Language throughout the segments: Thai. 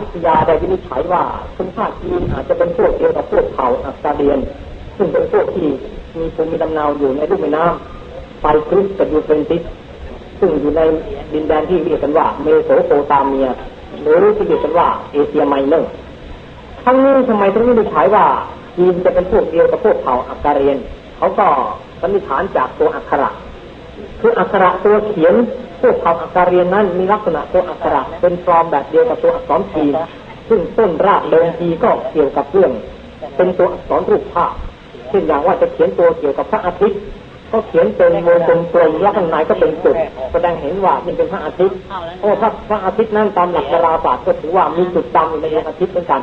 วิทยาได้วินิจฉัยว่าชนชาติจีนอาจจะเป็นพวกเดียวกับพวกเผ่าอักกาเดียน ซึ่งเป็นพวกที่มีภูมิลำเนาอยู่ในลุ่มแม่น้ำไทกริสกับยูเฟรนติสซึ่งอยู่ในดินแดนที่เรียกกันว่าเมโสโปตาเมีย หรือที่เรียกกันว่าเอเชียไมเนอร์ทั้งนี้ทำไมถึงวินิจฉัยว่าจีนจะเป็นพวกเดียวกับพวกเผ่าอักกาเดียน เขาก็สันนิษฐานจากตัวอักขระ คืออักขระตัวเขียน พวกเผ่าอักาเรียนนั้นมีลักษณะตัวอักขรเป็นฟอร์มแบบเดียวกับตัวอักษรจีนซึ่งต้นรากเดิมทีก็เกี่ยวกับเรื่อง เป็นตัวอักษรรูปภาพเช่นอย่างว่าจะเขียนตัวเกี่ยวกับพระอาทิตย์ก็เขียนเป็นวงกลมกลมแล้วข้างในก็เป็นจุดแสดงเห็นว่ามันเป็นพระอาทิตย์โอ้ถ้าพระอาทิตย์นั้นตามหลักดาราศาสตร์ก็ถือว่ามีจุดดำในดวงอาทิตย์เหมือนกัน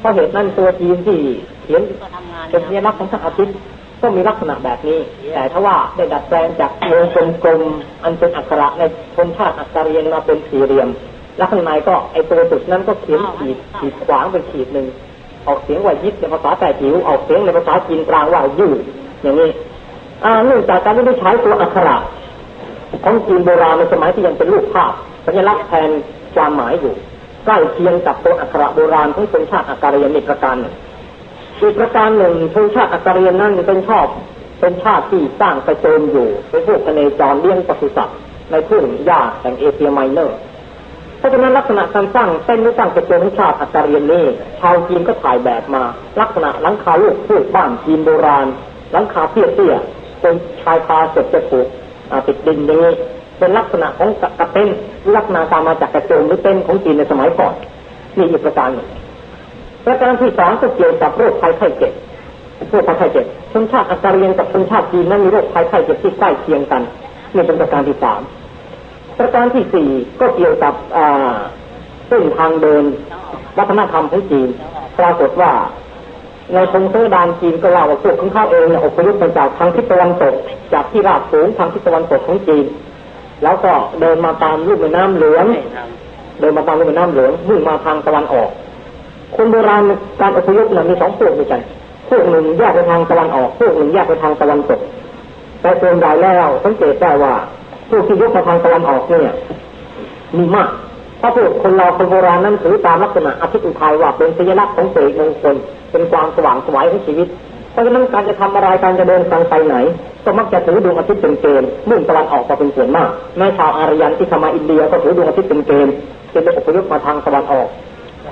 เพราะเหตุนั้นตัวจีนที่เขียนเป็นสัญลักษณ์ของพระอาทิตย์ ก็มีลักษณะแบบนี้ แต่ถ้าว่าได้ดัดแปลงจากวงกลมกลมอันเป็นอักขระในชนชาติอักษรียนมาเป็นสี่เหลี่ยม แล้วข้างในก็ไอตัวจุดนั้นก็เขียนขีดขีดขวางเป็นขีดหนึ่งออกเสียงว่ายิดในภาษาแต่จิ๋วออกเสียงในภาษาจีนกลางว่ายู่อย่างนี้อ่าเนื่องจากการไม่ได้ใช้ตัวอักขระของจีนโบราณในสมัยที่ยังเป็นรูปภาพสัญลักษณ์แทนความหมายอยู่ใกล้เคียงกับตัวอักขระโบราณของชนชาติอักการยนอีกประการหนึ่ง อีกประการหนึ่งชนชาติอักการยนนั้นเป็นชอบเป็นชาติที่สร้างกระโจมอยู่เป็นพวกทะเลจรเลี้ยงปศุสัตว์ในทุ่งหญ้าแห่งเอเชียไมเนอร์เพราะฉะนั้นลักษณะการสร้างเส้นหรือสร้างกระโจมของชาติอักการยนนี้ชาวจีนก็ถ่ายแบบมา ลักษณะหลังคาลูกพูกบ้านจีนโบราณหลังคาเตี้ยๆเป็นชายคาเสร็จจะถูกติดดินอย่างนี้เป็นลักษณะของกระเต้นลักษณะตามมาจากกระโจมหรือเต้นของจีนในสมัยก่อนนี่อีกประการหนึ่ง ประการที่สองก็เกี่ยวกับโรคภัยไข้เจ็บโรคภัยไข้เจ็บชนชาติอาการเรียนกับชนชาติจีนนั้นมีโรคภัยไข้เจ็บที่ใกล้เคียงกันนี่เป็นประการที่สามประการที่สี่ก็เกี่ยวกับเส้นทางเดินวัฒนธรรมของจีน ปรากฏว่าในพงศาวดารจีนก็เล่าว่าพวกของเขาเองเนี่ยอพยพมาจากทางทิศตะวันตก จากที่ราบสูงทางทิศตะวันตกของจีน แล้วก็เดินมาตามรูปแม่น้ำเหลืองเดินมาตามรูปแม่น้ำเหลืองมุ่งมาทางตะวันออก คนโบราณการอพยพเนี่ยมีสองพวกด้วยกัน พวกหนึ่งแยกไปทางตะวันออก พวกหนึ่งแยกไปทางตะวันตก แต่ส่วนใหญ่แล้วสังเกตได้ว่าพวกที่ยกมาทางตะวันออกเนี่ยมีมาก เพราะพวกคนเราคนโบราณนั้นถือตามลักษณะอาทิตย์อุทัยว่าเป็นสัญลักษณ์ของเสกมงคลเป็นความสว่างสวยของชีวิต เพราะฉะนั้นการจะทำอะไรการจะเดินทางไปไหน ก็มักจะถือดวงอาทิตย์เป็นเกณฑ์มุ่งตะวันออกมาเป็นส่วนมากแม้ชาวอารยันที่เข้ามาอินเดียก็ถือดวงอาทิตย์เป็นเกณฑ์เป็นอพยพมาทางตะวันออก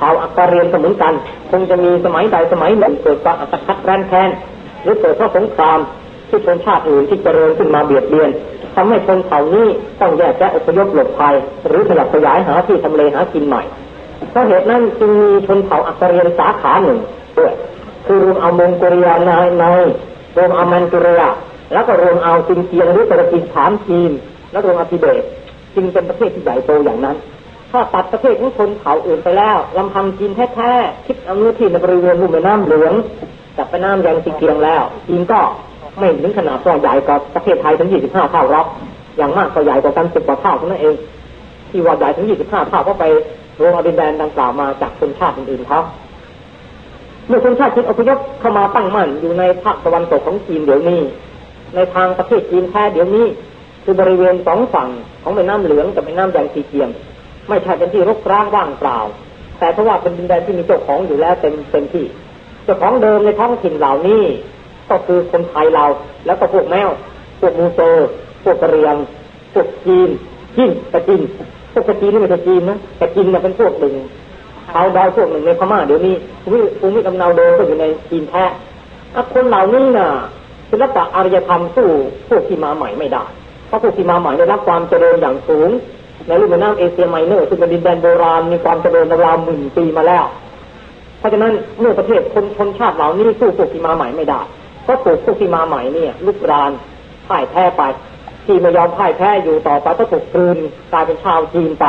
ชาวอักกาเดียนก็เหมือนกันคงจะมีสมัยใดสมัยหนึ่งเกิดความอัตคัดแร้นแค้นหรือเกิดเพราะสงครามที่ชนชาติอื่นที่เจริญขึ้นมาเบียดเบียนทำให้คนเหล่านี้ต้องแยกแยะอพยพหลบภัยหรือขยับขยายหาที่ทำเลหากินใหม่เพราะเหตุนั้นจึงมีชนเผ่าอักกาเดียนสาขาหนึ่งด้วยคือรวมเอามงโกเรียในในรวมเอามันตุเรียแล้วก็รวมเอาจินเกียงหรือตะกินฐานจีน แล้วรวมเอาทิเบตจึงเป็นประเทศที่ใหญ่โตอย่างนั้น ถ้าตัดประเทศของชนเผ่าอื่นไปแล้วลำพังจีนแท้ๆคิดเอาเนื้อที่ในบริเวณลุ่มแม่น้ำเหลืองจับไปน้ำยังจินเกียงแล้วจีนก็ไม่ถึงขนาดว่าใหญ่กว่าประเทศไทยถึงยี่สิบห้าเท่าหรอกอย่างมากก็ใหญ่กว่ากันสิบกว่าเท่าเท่านั้นเอง ที่ว่าใหญ่ถึงยี่สิบห้าเท่าเพราะไปรวมเอาดินแดนดังกล่าวมาจากชนชาติอื่นๆเขาเมื่อชนชาติจีนอพยพเข้ามาตั้งมั่นอยู่ในภาคตะวันตกของจีนเดี๋ยวนี้ ในทางประเทศจีนแท้เดี๋ยวนี้ คือบริเวณสองฝั่งของแม่น้ำเหลืองกับแม่น้ำยางซีเจียม ไม่ใช่เป็นที่รกร้างว่างเปล่า แต่เพราะว่าเป็นดินแดนที่มีเจ้าของอยู่แล้วเต็มเต็มที่ เจ้าของเดิมในท้องถิ่นเหล่านี้ ก็คือคนไทยเรา แล้วก็พวกแมว พวกมูโซ พวกกระเรียง พวกจีนจีนกระจินพวกกระจีนนี่ไม่ใช่จีนนะกระจินเนี่ยเป็นพวกหนึ่งเอาดาวพวกหนึ่งในพม่าเดี๋ยวนี้ภูมิภูมิลำเนาเดิมก็อยู่ในจีนแท้คนเหล่านี้น่ะศิลปะอารยธรรมสู้พวกที่มาใหม่ไม่ได้ เพราะพวกที่มาใหม่ได้รับความเจริญอย่างสูง ในรุ่มแม่น้ำเอเชียไมเนอร์ซึ่งเป็นดินแดนโบราณมีความเจริญราวหมื่นปีมาแล้ว เพราะฉะนั้นเมื่อประเทศคนชนชาติเหล่านี้สู้พวกที่มาใหม่ไม่ได้ก็ถูกพวกที่มาใหม่เนี่ยลุกรานพ่ายแพ้ไปที่ไม่ยอมพ่ายแพ้อยู่ต่อไปก็ถูกคืนกลายเป็นชาวจีนไป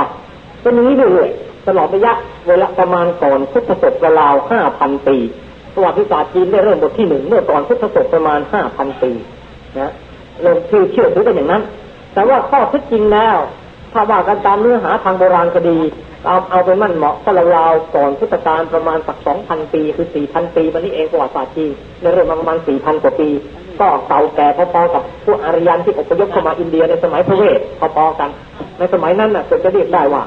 เป็นี้เรื่อยตลอดระยะเวลาประมาณก่อนพุทธศตวราวห้าพันปีประวัติศาสตร์จีนได้เริ่มบทที่หนึ่งเมื่อก่อนพุทธศตวรรษประมาณห้าพันปีนะเริ่มชื่อเชื่อถือกันอย่างนั้น แต่ว่าข้อเท็จจริงแล้ว ถ้าว่ากันตามเนื้อหาทางโบราณคดีเอาเอาไปมั่นเหมาะก็ราวๆก่อนพุทธกาลประมาณสักสองพันปี คือสี่พันปีมันนี่เองประวัติศาสตร์จีนในเริ่มประมาณสี่พันกว่าปี ก็เก่าแก่พอๆกับพวกอารยันที่อพยพเข้ามาอินเดียในสมัยพระเวทพอๆกัน ในสมัยนั้นน่ะจะเรียกได้ว่า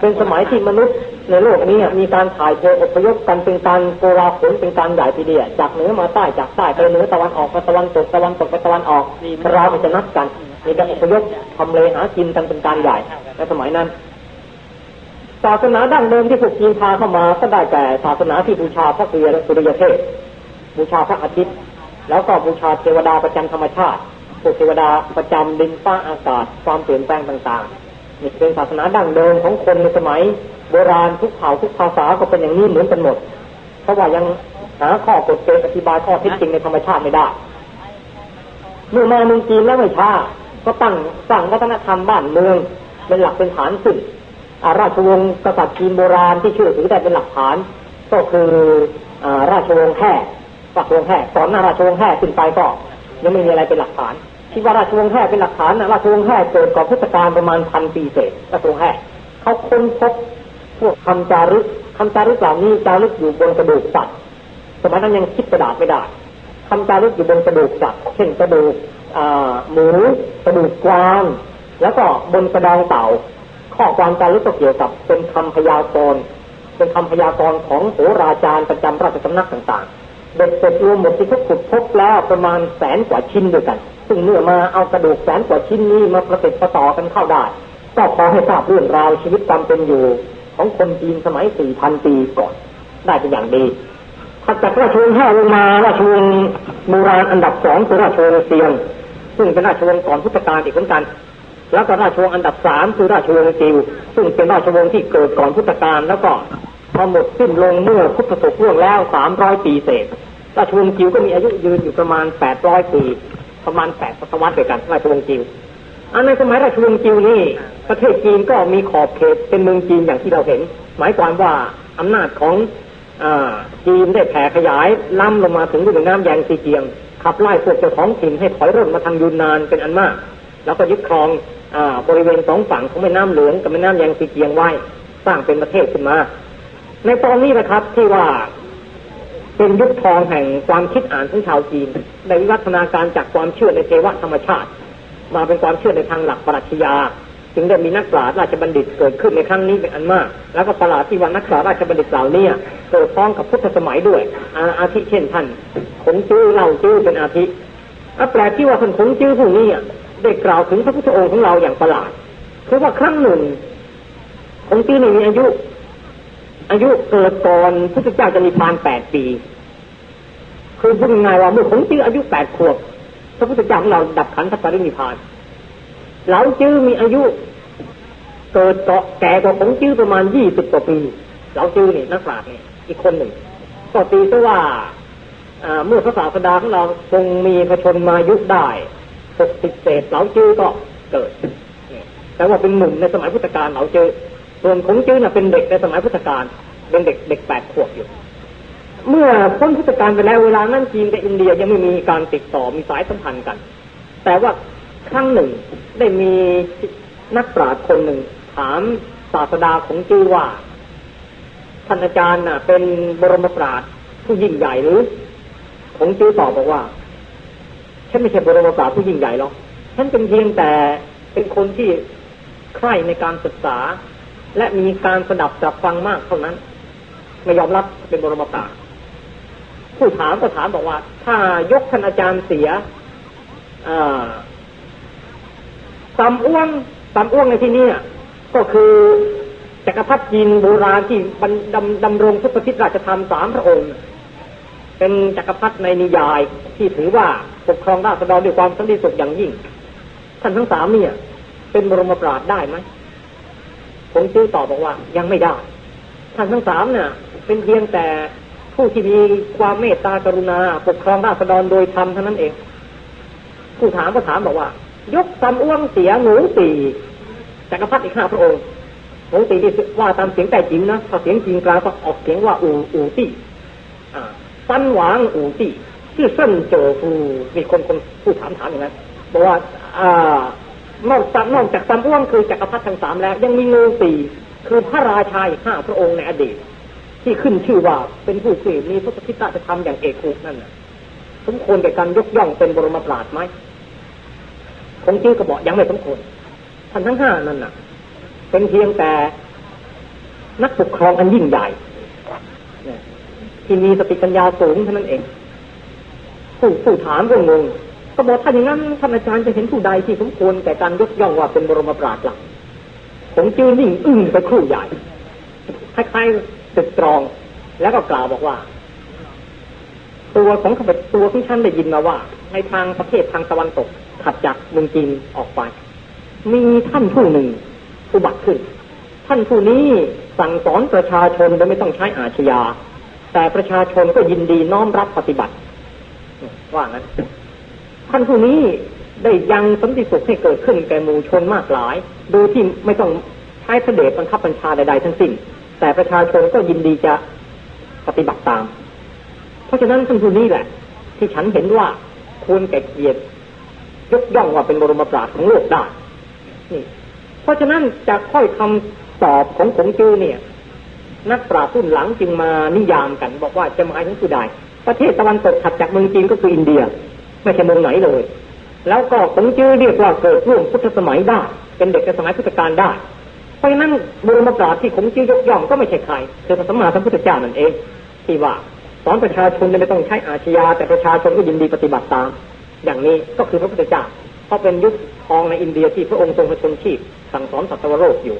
เป็นสมัยที่มนุษย์ในโลกนี้มีการถ่ายเทอพยพกันเป็นการโกราขนเป็นการใหญ่ทีเดียวจากเหนือมาใต้จากใต้ไปเหนือตะวันออกมาตะวันตกตะวันตกไปตะวันออกเราจะนัดกัน มีการอพยพทำเลหากินกันเป็นการใหญ่ในสมัยนั้น ศาสนาดั้งเดิมที่พวกจีนพาเข้ามาก็ได้แก่ศาสนาที่บูชาพระสุริยสุริยเทพบูชาพระอาทิตย์ แล้วก็บูชาเทวดาประจำธรรมชาติพวกเทวดาประจำดินฟ้าอากาศความเปลี่ยนแปลงต่างๆนี่เป็นศาสนาดั้งเดิมของคนในสมัย โบราณทุกเผ่าทุกภาษาก็เป็นอย่างนี้เหมือนกันหมดเพราะว่ายังหาข้อกฎเกณฑ์อธิบายข้อเท็จจริงในธรรมชาติไม่ได้เมื่อมาเมืองจีนแล้วไม่ช้า ก็ตั้งสร้างวัฒนธรรมบ้านเมือง เป็นหลักเป็นฐานขึ้นราชวงศ์กษัตริย์จีนโบราณที่เชื่อถือได้เป็นหลักฐาน ก็คือราชวงศ์แห่ราชวงศ์แห่ก่อนหน้าราชวงศ์แห่ขึ้นไปก็ยังไม่มีอะไรเป็นหลักฐานที่ว่าราชวงศ์แห่เป็นหลักฐานนะราชวงศ์แห่เกิดก่อนพุทธกาลประมาณพันปีเศษราชวงศ์แห่เขาค้นพบพวกคำจารึกคำจารึกเหล่านี้จารึกอยู่บนกระดูกสัตว์สมัยนั้นยังคิดกระดาษไม่ได้คำจารึกอยู่บนกระดูกสัตว์เช่นกระดูก หมูกระดูกกวางแล้วก็บนกระดองเต่า ข้อความจารึกก็เกี่ยวกับเป็นคำพยากรณ์เป็นคำพยากรณ์ของโหราจารย์ประจำราชสำนักต่างๆเด็กเสร็จรวมหมดที่เขาขุดพบแล้วประมาณแสนกว่าชิ้นด้วยกัน ซึ่งเมื่อมาเอากระดูกแสนกว่าชิ้นนี้มาประติดประต่อกันเข้าได้ก็ขอให้ทราบเรื่องราวชีวิตความเป็นอยู่ ของคนจีนสมัยสี่พันปีก่อน ได้เป็นอย่างดีถัดจากราชวงศ์แห่ลงมาราชวงศ์โบราณอันดับสองคือราชวงศ์เซียง ซึ่งเป็นราชวงศ์ก่อนพุทธกาลอีกเหมือนกัน แล้วก็ราชวงศ์อันดับสามคือราชวงศ์จิวซึ่งเป็นราชวงศ์ที่เกิดก่อนพุทธกาลแล้วก็พอหมดสิ้นลงเมื่อพุทธศกราชแล้วสามร้อยปีเศษ ราชวงศ์จิวก็มีอายุยืนอยู่ประมาณแปดร้อยปี ประมาณแปดศตวรรษด้วยกัน ราชวงศ์จิวอันในสมัยราชวงศ์จิวนี่ประเทศจีนก็มีขอบเขตเป็นเมืองจีนอย่างที่เราเห็น หมายความว่าอำนาจของจีนได้แผ่ขยายล้ำลงมาถึงลุ่มน้ำแยงซีเจียง ขับไล่พวกเจ้าของถิ่นให้ถอยร่นมาทางยูนนานเป็นอันมาก แล้วก็ยึดครองอบริเวณสองฝั่งของแม่น้ำเหลืองกับแม่น้ำแยงซีเจียงไว้ สร้างเป็นประเทศขึ้นมา ในตอนนี้นะครับที่ว่าเป็นยุคทองแห่งความคิดอ่านของชาวจีนในวิวัฒนาการจากความเชื่อในเทวธรรมชาติ มาเป็นความเชื่อในทางหลักปรัชญา จึงได้มีนักปราชญ์ราชบัณฑิตเกิดขึ้นในครั้งนี้เป็นอันมาก แล้วก็ประหลาดที่ว่านักปราชญ์ราชบัณฑิตเหล่านี้เกิดพ้องกับพุทธสมัยด้วย อาอาทิเช่นท่านคงจื้อเล่าจื้อเป็นอาทิอัแปลกที่ว่าท่านคงจื้อผู้นี้ได้กล่าวถึงพระพุทธองค์ของเราอย่างประหลาดคือว่าครั้งหนึ่งคงจื้อนี่มีอายุ อายุเกิดก่อนพุทธเจ้าจะมีพานแปดปี คือพูดง่ายว่าเมื่อคงจื้ออายุแปดขวบพระพุทธเจ้าของเราดับขันธปรินิพาน เหลาจื้อมีอายุ เกิดเกาะแก่กว่าของจื้อประมาณยี่สิบกว่าปี เหลาจื้อนี่นักปราชญ์นี่อีกคนหนึ่งก็ตีซะว่าเมื่อพระศาสดาของเราทรงมีพระชนมายุได้หกสิบเศษเหลาจื้อก็เกิดแต่ว่าเป็นหนุ่มในสมัยพุทธกาลเหลาจื้อส่วนของจื้อน่ะเป็นเด็กในสมัยพุทธกาลเป็นเด็กเด็กแปดขวบอยู่ เมื่อพ้นพุทธกาลไปแล้วเวลานั้นจีนกับอินเดียยังไม่มีการติดต่อมีสายสัมพันธ์กัน แต่ว่า ครั้งหนึ่ง ได้มีนักปราชญ์คนหนึ่ง ถามศาสดาของจื้อว่าท่านอาจารย์น่ะ เป็นบรมปราชญ์ผู้ยิ่งใหญ่หรือของจื้อตอบบอกว่าฉันไม่ใช่บรมปราชญ์ผู้ยิ่งใหญ่หรอกฉันเป็นเพียงแต่เป็นคนที่ใคร่ในการศึกษา และมีการสดับจับฟังมากเท่านั้น ไม่ยอมรับเป็นบรมปราชญ์ผู้ถามก็ถามบอกว่า ถ้ายกท่านอาจารย์เสีย สำอ้วงสำอ้วงในที่นี้ก็คือจักรพรรดิจีนโบราณที่ดำดำรงทุกทิศราชธรรมสามพระองค์ เป็นจักรพรรดิในนิยายที่ถือว่าปกครองราษฎรด้วยความสันติสุขอย่างยิ่ง ท่านทั้งสามเนี่ย เป็นบรมปราชได้ไหมผมจื้อตอบบอกว่ายังไม่ได้ ท่านทั้งสามเนี่ยเป็นเพียงแต่ผู้ที่มีความเมตตากรุณา ปกครองราษฎรโดยธรรมเท่านั้นเอง ผู้ถามก็ถามบอกว่า ยกตำอ้วงเสียหนูตีจักรพรรดิอีกห้าพระองค์หนูตีที่ว่าตามเสียงแต่จริงนะถ้าเสียงจริงกลางก็ออกเสียงว่าอูอูตีฟันหวางอูตีชื่อเส้นโจฟูมีคนคนผู้ถามถามอย่างนั้นบอกว่าอ่านอกจากนอกจากตำอ้วงคือจักรพรรดิทั้งสามแล้ว ยังมีงูตีคือพระราชาอีกห้าพระองค์ในอดีตที่ขึ้นชื่อว่าเป็นผู้ที่มีพระพิตาจะทำอย่างเอกอุนั่นน่ะสมควรแก่การยกย่องเป็นบรมปราชไหม คงจื้อก็บอกยังไม่สมควรท่านทั้งห้านั่นน่ะ เป็นเพียงแต่นักปกครองอันยิ่งใหญ่ที่มีสติปัญญาสูงเท่านั้นเอง ผู้ผู้ถามก็งงก็บอกถ้าอย่างนั้นท่านอาจารย์จะเห็นผู้ใดที่สมควรแก่การยกย่องว่าเป็นบรมปราชญ์หลักผมจื้อนิ่งอึ้งไปครู่ใหญ่คล้ายๆตึกตรอง แล้วก็กล่าวบอกว่า ตัวของข้าพเจ้าตัวที่ท่านได้ยินมาว่า ในทางประเทศทางตะวันตก ถัดจากเมืองจีนออกไป มีท่านผู้หนึ่งอุบัติขึ้น ท่านผู้นี้สั่งสอนประชาชนโดยไม่ต้องใช้อาชญา แต่ประชาชนก็ยินดีน้อมรับปฏิบัติ ว่างั้น ท่านผู้นี้ได้ยังสันติสุขให้เกิดขึ้นแก่หมู่ชนมากหลาย โดยที่ไม่ต้องใช้เสด็จบังคับบัญชาใดๆทั้งสิ้น แต่ประชาชนก็ยินดีจะปฏิบัติตาม เพราะฉะนั้นท่านผู้นี้แหละ ที่ฉันเห็นว่าควรแก่เกียรติ ยกย่องว่าเป็นบรมปราชญ์ของโลกได้นี่เพราะฉะนั้นจากค่อยคำตอบของผมจือเนี่ย นักปราชญ์รุ่นหลังจึงมานิยามกัน บอกว่าจะหมายถึงผู้ใดประเทศตะวันตกถัดจากเมืองจีนก็คืออินเดีย ไม่ใช่เมืองไหนเลย แล้วก็ผมจือเรียกว่าเกิดร่วมพุทธสมัยได้ เป็นเด็กในสมัยพุทธกาลได้เพราะฉะนั้นบรมปราชญ์ที่ผมจือยกย่องก็ไม่ใช่ใครคือพระสัมมาสัมพุทธเจ้านั่นเองที่ว่าสอนประชาชนไม่ต้องใช้อาชญาแต่ประชาชนก็ยินดีปฏิบัติตาม อย่างนี้ก็คือพระพุทธเจ้าเพราะเป็นยุคทองในอินเดียที่พระองค์ทรงประชนชีพ สั่งสอนสัตวโลกอยู่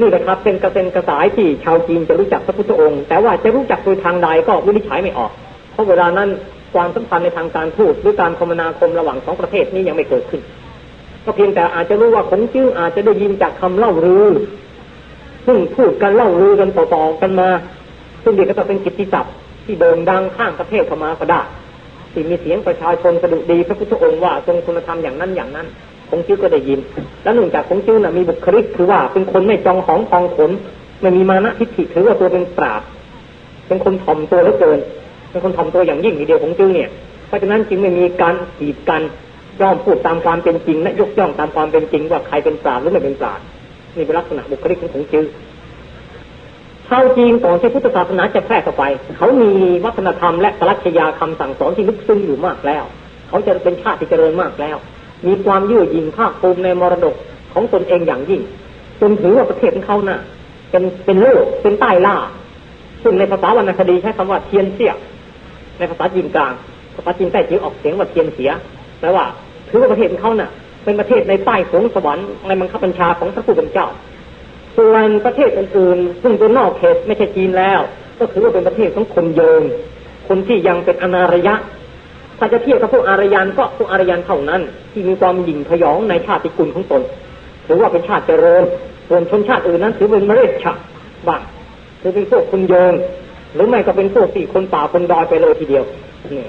นี่แหละครับ เป็นกระเซ็นกระสายที่ชาวจีนจะรู้จักพระพุทธองค์ แต่ว่าจะรู้จักโดยทางใดก็วินิจฉัยไม่ออก เพราะเวลานั้นความสัมพันธ์ในทางการทูตหรือการคมนาคมระหว่างสองประเทศนี้ยังไม่เกิดขึ้น ก็เพียงแต่อาจจะรู้ว่าขงจื้ออาจจะได้ยินจากคำเล่าลือซึ่งพูดกันเล่าลือกันต่อๆกันมา ซึ่งเด็กก็จะเป็นกิตติศัพท์ที่โด่งดังข้างประเทศเข้ามาก็ได้ ที่มีเสียงประชาชนสะดุดีพระพุทธองค์ว่าทรงคุณธรรมอย่างนั้นอย่างนั้นคงจื้อก็ได้ยิน แล้วหนึ่งจากคงจื้อน่ะมีบุคลิกคือว่าเป็นคนไม่จองของพองขนไม่มีมานะทิฏฐิถือว่าตัวเป็นปราบเป็นคนถ่อมตัวเหลือเกินเป็นคนถ่อมตัวอย่างยิ่งทีเดียวคงจื้อเนี่ยเพราะฉะนั้นจึงไม่มีการขีดกันย่อมพูดตามความเป็นจริงและยกย่องตามความเป็นจริงว่าใครเป็นปราบหรือไม่เป็นปราบนี่เป็นลักษณะบุคลิกของคงจื้อ ชาจีนก่อนที่พุทธศาสนาจะแพร่เข้าไป เขามีวัฒนธรรมและปรัชญาคำสั่งสอนที่ลึกซึ้งอยู่มากแล้ว เขาจะเป็นชาติที่เจริญมากแล้ว มีความยื่อยิงภาคภูมิในมรดกของตนเองอย่างยิ่งจนถือว่าประเทศของเขานะ่ะ เป็นเป็นโลกเป็นใต้ล่า ซึ่งในภาษาวรรณคดีใช้คำว่าเทียนเสียในภาษาจีนกลางภาษาจีนใต้จีนออกเสียงว่าเทียนเสียแปลว่าถือว่าประเทศของเขานะ่ะ เป็นประเทศในใต้สงสวรรค์ในบังคับบัญชาของพระผู้เป็นเจ้า ส่วนประเทศอื่นๆซึ่งเป็นนอกเขตไม่ใช่จีนแล้ว ก็ถือว่าเป็นประเทศของคนโยงคนที่ยังเป็นอนารยะถ้าจะเทียบกับพวกอารยันก็พวกอารยันเท่านั้น ที่มีความหยิ่งพยองในชาติกุลของตนถือว่าเป็นชาติเจริญส่วนชนชาติอื่นนั้นถือเป็นมเมล็ดฉะบ้างถือเป็นพวกคนโยงหรือไม่ก็เป็นพวกที่คนป่าคนดอยไปเลยทีเดียวนี่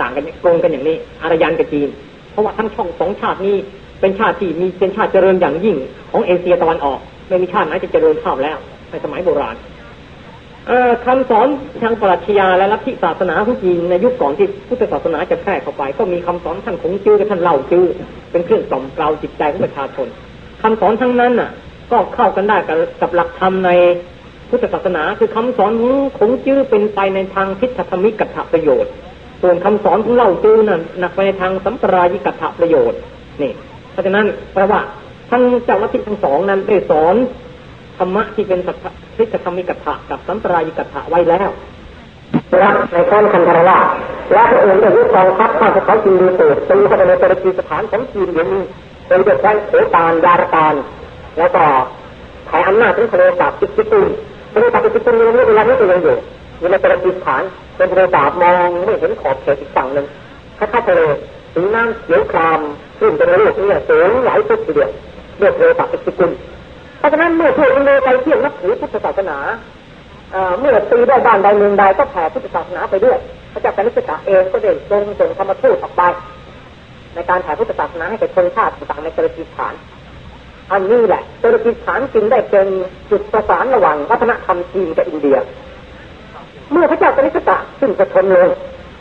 ต่างกันโกงกันอย่างนี้ อารยันกับจีน เพราะว่าทั้งช่องสองชาตินี้เป็นชาติที่มีเป็นชาติเจริญอย่างยิ่งของเอเชียตะวันออก ไม่มีชาติไหนจะเจริญเท่าแล้วในสมัยโบราณคำสอนทางปรัชญาและลัทธิศาสนาของจีนในยุคก่อนที่พุทธศาสนาจะแพร่เข้าไป ก็มีคำสอนท่านคงจื้อกับท่านเล่าจื้อเป็นเครื่องกล่อมเกลาจิตใจของประชาชนคำสอนทั้งนั้นน่ะ ก็เข้ากันได้กับหลักธรรมในพุทธศาสนา คือคำสอนของคงจื้อเป็นไปในทางทิฏฐธรรมิกัตถประโยชน์ ส่วนคำสอนของเล่าจื้อนั้นหนักไปในทางสัมปรายิกัตถประโยชน์นี่ เพราะฉะนั้นแปลว่า ทั้งเจ้าลัทธิทั้งสองนั้นได้สอนธรรมะที่เป็นสัพพิจธรรมิกถะกับสัมปรายิกถะไว้แล้วรักในข้อนคันธรราและพระองค์ได้ยึดกองทัพข้าพเขาจีนดีสุดตีเข้าไปในตระกีสถานของจีนอย่างนี้เป็นเด็กแคว้โขตานยารตานแล้วก็ถ่ายอำนาจถึงทะเลสาบจิกิตุนทะเลสาบจิกิตุนยังไม่เวลานี้ก็ยังอยู่อยู่ในตระกีสถานเป็นทะเลสาบมองไม่เห็นขอบเขตอีกฝั่งหนึ่งคล้ายๆทะเลสีน้ำเขียวครามขึ้นเป็นระลกนี่สูงหลายฟุตทีเดียว เรียกทะเลสาบจิกิตุนเพราะฉะนั้นเมื่อพวกอินโดไปเที่ยวนับถือพุทธศาสนาเมื่อตีได้บ้านใดเมืองใดก็แผ่พุทธศาสนาไปด้วยพระเจ้าแผ่นดินเองก็ได้ทรงส่งธรรมทูตออกไป ในการแผ่พุทธศาสนาให้แก่ชนชาติต่างในตุรกีฐาน อันนี้แหละตุรกีฐานจึงได้เป็นจุดประสานระหว่างวัฒนธรรมจีนกับอินเดีย เมื่อพระเจ้าแผ่นดินซึ่งจะทนลง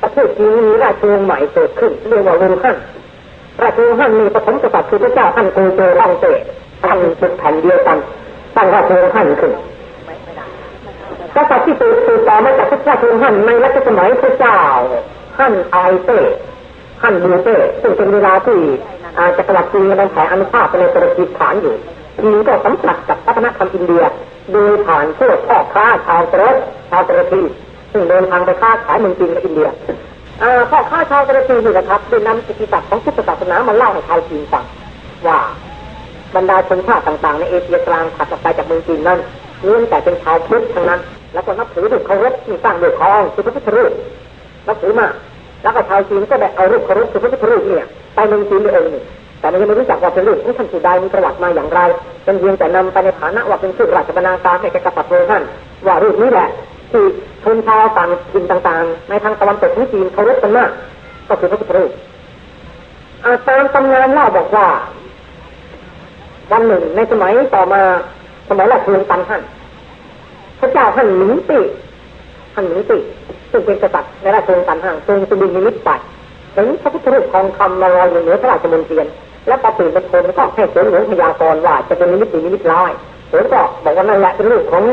ประเทศจีนมีราชวงศ์ใหม่เกิดขึ้นเรียกว่าวูฮั่น ราชวงศ์ฮั่นมีปฐมกษัตริย์คือพระเจ้าฮั่นโกโจร่องเตตั้งจุดแผ่นเดียวกันตั้งราชวงศ์ฮั่นขึ้นกษัตริย์ที่ติดติดต่อมาจากพระเจ้าชวงศ์ฮั่นในรัชสมัยพระเจ้าฮั่นไอเต้ฮั่นบูเต้ซึ่งเป็นเวลาที่จักรวรรดิจีนกำลังแผ่อนุภาพไปในตุรกีฐานอยู่จีนก็สัมผัสกับวัฒนธรรมอินเดียโดยผ่านพวกพ่อค้าชาวเตรสชาวตรทีซึ่งเดินทางไปค้าขายเมืองจีนและอินเดีย พ่อค้าชาวเตรทีนี่นะครับได้นำกิติศักดิ์ของพุทธศาสนามาเล่าให้ชาวจีนฟังว่าบรรดาชนชาติต่างๆ ในเอเชียกลางถัดออกไปจากเมืองจีนนั้นล้วนแต่เป็นชาวพุทธทั้งนั้น แล้วก็นับถือด้วยเคารพมีสร้างด้วยทองคือพระพุทธรูปนับถือมากแล้วก็ชาวจีนก็ได้เอารูปเคารพคือพระพุทธรูปเนี่ยไปเมืองจีนด้วยองค์หนึ่งแต่ไม่รู้จักว่าเป็นรูปของท่านสุดามีประวัติมาอย่างไรเป็นเพียงแต่นำไปในฐานะว่าเป็นชื่อราชบรรณาการให้แก่กษัตริย์ท่านว่ารูปนี้แหละ ที่ชนชาวต่างถิ่นต่างๆ ในทางตะวันตกของจีนเคารพกันมาก ก็คือพระพุทธรูปตามตำนานเล่าบอกว่า วันหนึ่งในสมัยต่อมาสมัยราชวงศ์ฮั่นท่านพระเจ้าฮั่นหมิงตี้ฮั่นหมิงตี้ซึ่งเป็นกษัตริย์ในราชวงศ์ตันห่างทรงสุบินมิมิตไปเห็นพระพุทธรูปทองคำมาลอยอยู่เหนือพระราชมณเฑียรและพอตื่นบรรทมก็ให้โหรหลวงพยากรณ์ว่าจะเป็นนิมิตดีนิมิตร้ายโหรก็บอกว่านั่นแหละเป็นรูปของ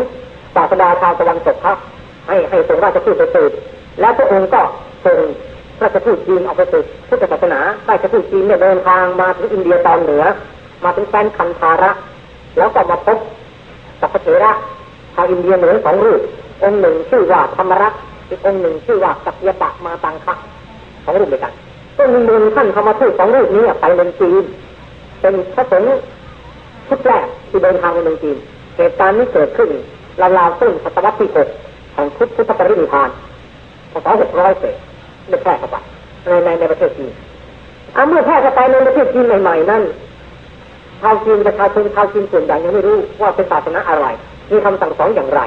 ศาสดาชาวตะวันตกครับ ให้ให้ทรงราชทูตไปสืบแล้วพระองค์ก็ทรงราชทูตจีนออกไปสืบพุทธศาสนาราชทูตจีนเนี่ยเดินทางมาถึงอินเดียตอนเหนือ มาถึงแฟนคันธาระ แล้วก็มาพบกับพระเถระชาวอินเดียเหนือสองรูปองค์หนึ่งชื่อว่าธรรมรักษ์อีกองค์หนึ่งชื่อว่าสักยปะมาตังคะสองรูปด้วยกันก็มีเดินท่านธรรมาทูตสองรูปนี้ไปเมืองจีนเป็นพระสงฆ์ชุดแรกที่เดินทางไปเมืองจีนเหตุการณ์นี้เกิดขึ้น ราวๆซึ่งศตวรรษที่หกของพุทธปรินิพานพศหกร้อยเศษได้แพร่เข้าไปในในในประเทศจีนเมื่อแพร่เข้าไปในประเทศจีนใหม่ๆนั้นชาวจีนประชาชนชาวจีนส่วนใหญ่ยังไม่รู้ว่าเป็นศาสนาอะไร มีคำสั่งสอนอย่างไร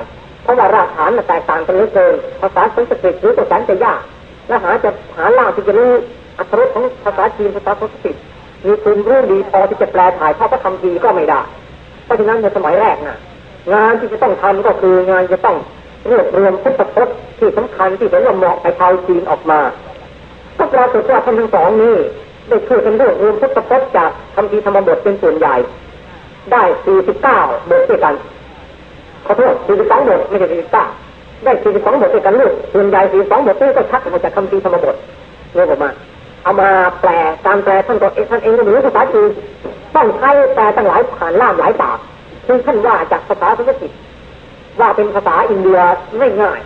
เพราะว่ารากฐานมันแตกต่างกันเหลือเกิน ภาษาสันสกฤตหรือภาษาจะยาก และหาจะหาล่างที่จะรู้อัตรสของภาษาจีนภาษาสันสกฤตมีภูมิรู้ดีพอที่จะแปลถ่ายทอดพระธรรมดีก็ไม่ได้ เพราะฉะนั้นในสมัยแรกน่ะ งานที่จะต้องทำก็คืองานจะต้องรวบรวมพุทธพจน์ที่สำคัญที่เป็นละเหมาะไปชาวจีนออกมาก็ปรากฏว่าท่านทั้งสองนี้ได้ช่วยกันรวบรวมพุทธพจน์จากคำพีธรรมบทเป็นส่วนใหญ่ ได้ 49 บทด้วยกัน ขอโทษ 42 บทไม่ใช่49ได้ 42 บทด้วยกันลูกส่วนใหญ่ 42 บทนี้ก็ชักมาจากคำพีธรรมบทเรียกออกมา เอามาแปลการแปลท่านก็ท่านเองก็รู้ภาษาจีนต้องใช้แปลตั้งหลายผ่านล่ามหลายปาก ซึ่งท่านว่าจากภาษาสันสกฤตว่าเป็นภาษาอินเดียไม่ง่าย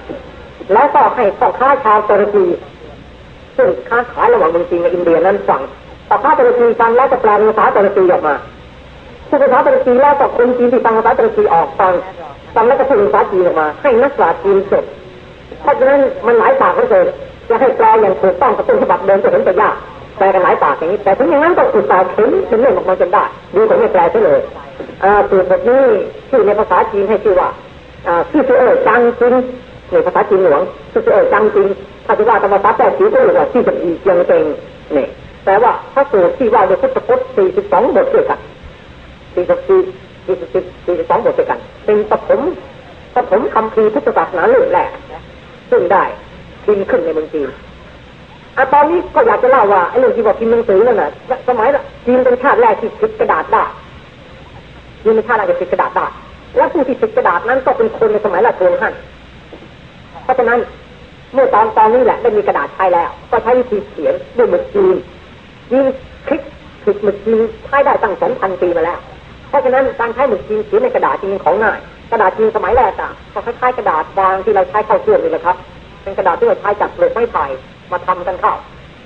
แล้วก็ให้พ่อค้าชาวตุรกีซึ่งค้าขายระหว่างเมืองจีนกับอินเดียนั้นฟังแต่ค้าตุรกีฟังแล้วจะแปลเป็นภาษาตุรกีออกมาพูดภาษาตุรกีแล้วก็คนจีนที่ฟังภาษาตุรกีออกฟังฟังแล้วก็พูดภาษาจีนออกมา ให้นักปราชญ์จีนจบเพราะฉะนั้นมันหลายปากเหลือเกินจะให้แปลอย่างถูกต้องกับต้นฉบับเดิมจะเห็นจะยาก แปลกันหลายปากอย่างนี้ แต่ถึงอย่างนั้นก็อุตส่าห์เข็นเป็นเรื่องออกมาจนได้ดีกว่าไม่แปลซะเลยสูตรบทนี้ชื่อในภาษาจีนให้ชื่อว่าอ่าชื่อเออจังจินในภาษาจีนหลวงชื่อเออจังจินถ้าจะว่าธรรมศาสตร์แปลสีก็เรียกว่าที่จะอีเจียงเต็งนี่แปลว่าพระสูตรที่ว่าโดยพุทธพจน์42บทด้วยกัน44 40 42บทด้วยกัน เป็นปฐมปฐมคำพีพุทธศาสนาเรื่องแรกซึ่งได้พิมพ์ขึ้นในเมืองจีน ตอนนี้ก็อยากจะเล่าว่าไอ้เรื่องที่บอกพิมพ์หนังสือนั่นน่ะสมัยน่ะจีนเป็นชาติแรกที่พิมพ์กระดาษได้จีนเป็นชาติแรกที่พิมพ์กระดาษได้และผู้ที่พิมพ์กระดาษนั้นก็เป็นคนในสมัยราชวงศ์ฮั่นเพราะฉะนั้นเมื่อตอนตอนนี้แหละได้มีกระดาษใช้แล้ว ก็ใช้วิธีเขียนด้วยหมึกจีนจีนคลิกผิดหมึกจีนใช้ได้ตั้งสองพันปีมาแล้ว เพราะฉะนั้นการใช้หมึกจีนเขียนในกระดาษจีนของง่าย กระดาษจีนสมัยแรกอะก็คล้ายๆกระดาษวางที่เราใช้เข้าเครื่องนี่แหละครับ เป็นกระดาษที่เราใช้จากเปลือกไม้ไผ่ มาทำกันเข้า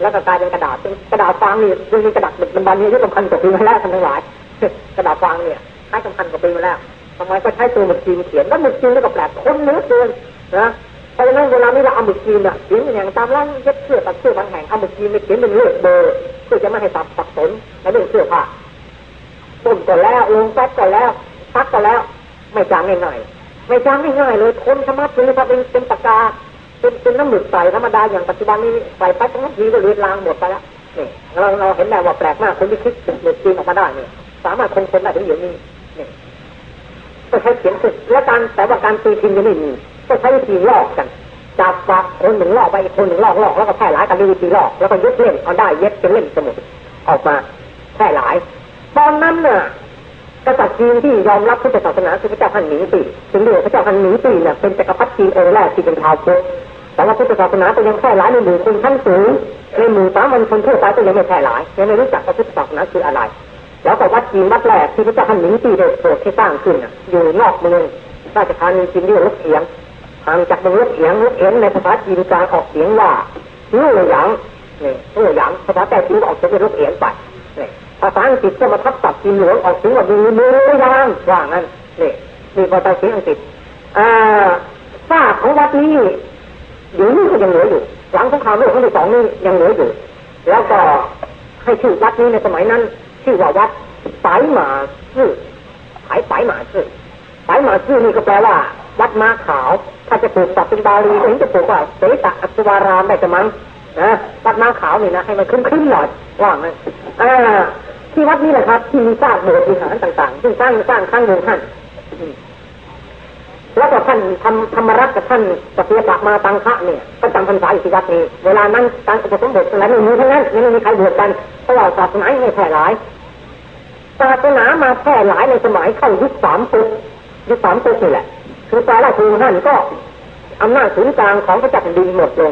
แล้วก็กลายเป็นกระดาษเป็นกระดาษฟางนี่ยังมีกระดาษมันบันนี้อายุสำคัญกว่าปีมาแล้วทั้งหลายกระดาษฟางเนี่ยใช้สำคัญกว่าปีมาแล้วทำไมก็ใช้ตัวหมึกจีนเขียนแล้วหมึกจีนก็แปลกคนเนื้อเกินนะเพราะฉะนั้นเวลานี้เราเอาหมึกจีนอะเขียนอย่างตามร้านเย็บเสื้อตัดเสื้อบางแห่งเอาหมึกจีนไปเขียนเป็นเลขเบอร์เพื่อจะไม่ให้สับสับสนในเรื่องเสื้อผ้าต้นก่อนแล้วลงแป๊บก่อนแล้วซักก่อนแล้ว ไม่จางง่ายๆไม่จางง่ายๆเลยทนธรรมะคือถ้าเป็นเป็นปากกา เป็นเป็นน้ำหมึกใสธรรมดาอย่างปัจจุบันนี้ใส่ไปทั้งทีก็เลือดลางหมดไปแล้วนี่เราเราเห็นแล้วว่าแปลกมากคนที่คิดหมึกจีนออกมาได้เนี่ยสามารถคงทนได้ถึงอย่างนี้นี่ก็ใช้เขียนสุดและการแต่ว่าการตีพิมพ์ยังไม่มีก็ใช้วิธีลอกกันจับฝักคนหนึ่งลอกไปอีกคนหนึ่งลอกลอกแล้วก็แพร่หลายกันด้วยวิธีลอก แล้วก็ยึดเล่มเอาได้เย็บเป็นเล่มสมุดออกมาแพร่หลาย ตอนนั้นน่ะกษัตริย์จีนที่ยอมรับพุทธศาสนาคือพระเจ้าฮันหนีปีถึงเรียกพระเจ้าฮันหนีปีเนี่ยเป็นจักรพรรดิจีนองค์แรกที่เป็นชาวพุทธ แต่ว่าพุทธศาสนาก็ยังแพร่หลายในหมู่คนชั้นสูงในหมู่สามัญชนทั่วไปก็ยังไม่แพร่หลายยังไม่รู้จักว่าพุทธศาสนาคืออะไร แล้วก็วัดจีนวัดแรกที่พระเจ้าฮันหนิงตีได้โปรดให้สร้างขึ้นอยู่นอกเมืองราชธานีจีนเรียกลูกเอียงห่างจากเมืองลูกเอียงลูกเอียงในภาษาจีนกลางออกเสียงว่าลู่หยางเนี่ยลู่หยางภาษาแต่จีนออกเสียงเป็นลูกเอียงไปนี่ภาษาอังกฤษก็มาทับศัพท์จีนหลวงออกเสียงว่าดูมือยางว่างั้นนี่มีภาษาจีนอังกฤษอ่าซากของวัดนี้ เดี๋ยวนี้ก็ยังเหลืออยู่หลังสงครามโลกครั้งที่สองนี่ยังเหลืออยู่ แล้วก็ให้ชื่อวัดนี้ในสมัยนั้น ชื่อว่าวัดสายหมาซื่อสายสายหมาซื่อสายหมาซื่อนี่ก็แปลว่า วัดม้าขาว ถ้าจะปลูกตับเป็นบาลีถึงจะปลูกว่าเสตอัศวารามได้จะมั้งนะวัดม้าขาวนี่นะให้มันขึ้นขึ้นหน่อยว่างั้นที่วัดนี้แหละครับ ที่มีสร้างโบสถ์วิหารต่างๆซึ่งสร้างสร้างครั้งหนึ่งท่าน แล้วก็ท่านทำธรรมรัตกับท่านปฏิบัติมาตังคะเนี่ยก็จำพรรษาอยู่ที่วัดนี้เวลานั้นการอุปสมบทอะไรไม่มีทั้งนั้นยังไม่มีใครบวชกันเพราะว่าศาสนาไม่แพร่หลายศาสนามาแพร่หลายในสมัยเข้ายุคสามปุกยุคสามปุกนี่แหละ คือตาราชูนั่นก็อำนาจศูนย์กลางของพระเจ้าแผ่นดินหมดลง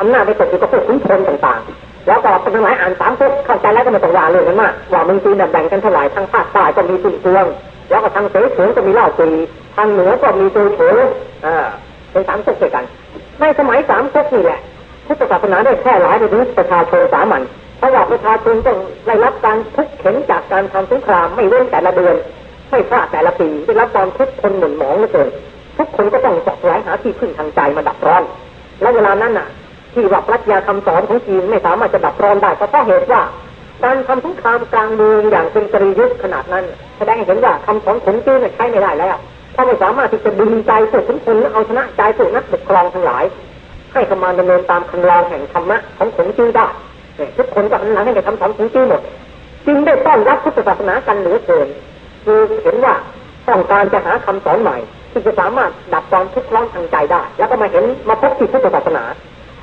อำนาจไปตกอยู่กับพวกขุนพลต่างๆ แล้วก็เป็นสมัยอ่านสามปุกเข้าใจแล้วก็ไม่ต้องว่าเลยกันมากว่ามึงจีนแบ่งกันเท่าไหร่ทางภาคใต้ก็มีตุนตวงแล้วก็ทางเสฉวนก็มีเล่าปี ทางเหนือก็มีตัวโฉอ่าเป็นสามก๊กด้วยกัน ในสมัยสามก๊กนี่แหละพุทธศาสนาได้แพร่หลายไปถึงประชาชนสามัญเพราะว่าประชาชนต้องได้รับการทุกข์เข็นจากการทำสงครามไม่เว้นแต่ละเดือนไม่พลาดแต่ละปีได้รับความทุกข์ทนหม่นหมองเหลือเกินทุกคนก็ต้องสแสวงหาที่พึ่งทางใจมาดับร้อน และเวลานั้นน่ะ ที่ว่าปรัชญาคำสอนของจีนไม่สามารถจะดับร้อนได้เพราะเหตุว่า การทำสงครามกลางเมืองอย่างเป็นกริยุทธ์ขนาดนั้น แสดงให้เห็นว่าคำสอนของจีนใช้ไม่ได้แล้ว ถ้าไม่สามารถที่จะดึงใจพวกขุนพลเอาชนะใจพวกนักปกครองทั้งหลาย ให้กำมาดำเนินตามคันลองแห่งธรรมะของขงจื้อได้ทุกคนก็หันหลังให้กับคำสอนของจื้อหมดจึงได้ต้อนรับพุทธศาสนากันเหลือเกินคือเห็นว่าต้องการจะหาคำสอนใหม่ ที่จะสามารถดับความทุกข์ร้อนทางใจได้ แล้วก็มาเห็นมาพบที่พุทธศาสนา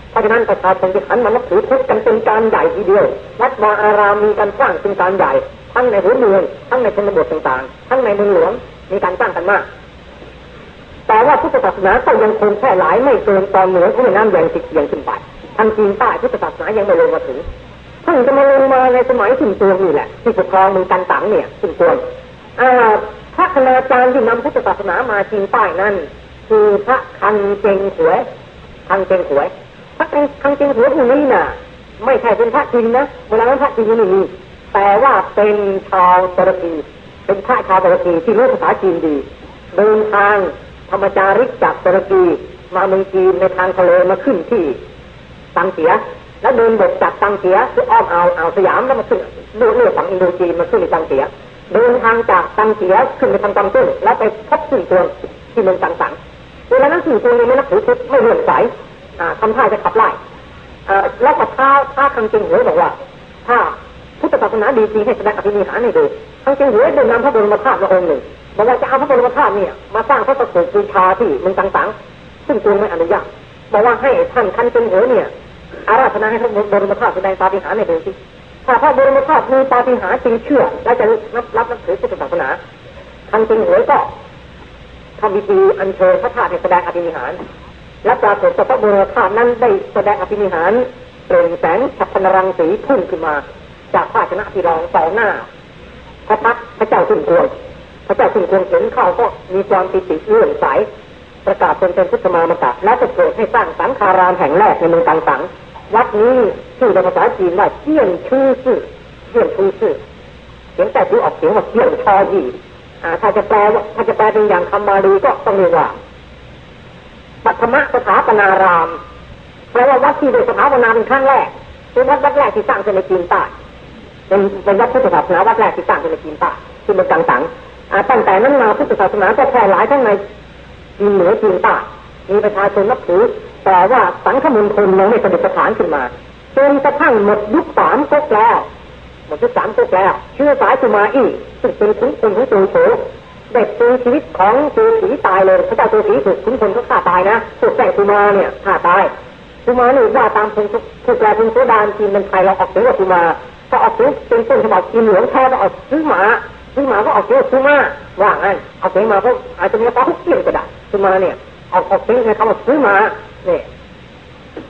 เพราะฉะนั้นประชาชนจะหันมานับถือพุทธกันเป็นการใหญ่ทีเดียววัดวาอารามมีการสร้างเป็นการใหญ่ ทั้งในหัวเมืองทั้งในชนบทต่างๆ ทั้งในเมืองหลวงมีการสร้างกันมาก แต่ว่าพุทธศาสนาก็ยังคงแค่หลายไม่เกินตอนเหนือของแม่น้ำแยงติดเยียงขึ้นไปทางจีนใต้พุทธศาสนายังไม่ลงมาถึงเพิ่งจะมาลงมาในสมัยถึงตัวนี่แหละ ที่ปกครองเมืองกันตังเนี่ยถึงตัวพระคณาจารย์ที่นำพุทธศาสนามาจีนใต้นั่นคือพระคันเจงหวยคันเจงหวยพระคันเจงหวยองค์นี้น่ะ ไม่ใช่เป็นพระจีนนะเวลานั้นพระจีนไม่มีแต่ว่าเป็นชาวตุรกีเป็นพระชาวตุรกีที่รู้ภาษาจีนดีเดินทาง ธรรมจาริกจากตุรกีมาเมืองจีนในทางทะเลมาขึ้นที่ตังเสีย แล้วเดินบกจากตังเสียคืออ้อมเอาเอาสยามแล้วมาขึ้นเลือเลือฝั่งอินโดจีนมาขึ้นในตังเสีย เดินทางจากตังเสียขึ้นไปทางตังตุ้นแล้วไปพบสิ่งตัวที่เมืองต่างๆเวลานั้นสิ่งตัวนี้ไม่นับถือพุทธไม่เลื่อมใสทำท่าจะขับไล่แล้วก็ท้าท้าคำจริงหัวบอกว่า ถ้าพุทธศาสนาดีจริงให้แสดงอภินิหารให้ดูคำจริงหัวเดินนำพระบรมธาตุมาองค์หนึ่ง บอกว่าจะเอาพระบรมธาตุเนี่ย มาสร้างพระตะกุบูชาที่เมืองต่างๆ ซึ่งตัวไม่อนุญาตบอกว่าให้ท่านคันเป็นหัวเนี่ยอาราธนาให้พระบรมธาตุแสดงปาฏิหาริย์ในเดูสิถ้าพระบรมธาตุมีปาฏิหาริย์จริงเชื่อ และจะรับรับนับถือพุทธศาสนาคันเป็นหัวก็ทำพิธีอัญเชิญพระธาตุแสดงอภินิหาร และปรากฏพระบรมธาตุนั้นได้แสดงอภินิหารเปล่งแสงฉับพนรังสีพุ่งขึ้นมา จากภาชนะที่รองต่อหน้าพระพักพระเจ้าสุนทรพ ระเจ้าสุนทรเห็นเข้าก็มีความปิติเลื่อมใสประกาศตนเป็นพุทธมามกะและจะโปรดให้สร้างสังฆารามแห่งแรกในเมืองต่างๆวัดนี้ชื่อในภาษาจีนว่าเจียนชื่อซื่อเจียนชื่อซื่อเสียงแต่ถือออกเสียงว่าเจียนชอยี่ถ้าจะแปลว่าถ้าจะแปลเป็นอย่างคำบาลีก็ต้องเรียกว่าปัทมะสถาปนารามแปลว่าวัดที่โดยสถาปนาเป็นครั้งแรกเป็นวัดวัดแรกที่สร้างขึ้นในจีนใต้เป็นเป็นวัดพุทธศาสนาวัดแรกที่สร้างขึ้นในจีนใต้ที่เมืองต่างๆ ตั้งแต่นั้นมาพุทธศาสนาก็แพร่หลายทั้งในจีนเหนือจีนใต้มีประชาชนนับถือ แต่ว่าสังฆมณฑลยังไม่ประดิษฐานขึ้นมาจนกระทั่งหมดยุคสามก๊กแล้วหมดยุคสามก๊กแล้วเชื่อสายสุมาอี้ซึ่งเป็นขุนพลของตัวโฉเด็กเป็นชีวิตของตัวสีตายเลยพระเจ้าตัวสีถูกขุนพลเขาฆ่าตายนะถูกแต่งสุมาเนี่ยฆ่าตายสุมานี่ว่าตามพงถูกแปลเป็นโซดานจีนเป็นไทยเราออกเสียงว่าสุมาก็ออกเสียงเป็นต้นฉบับจีนเหลวงแท้ก็ออกซื้อหมา ซื้อมาก็ออกเสียงสุมาว่าไงเอาเสียงมาเพราะอาจจะมีเพราะทุกเกี่ยงก็ได้สุมาเนี่ยออกออกเสียงในคำว่าซื้อมาเนี่ย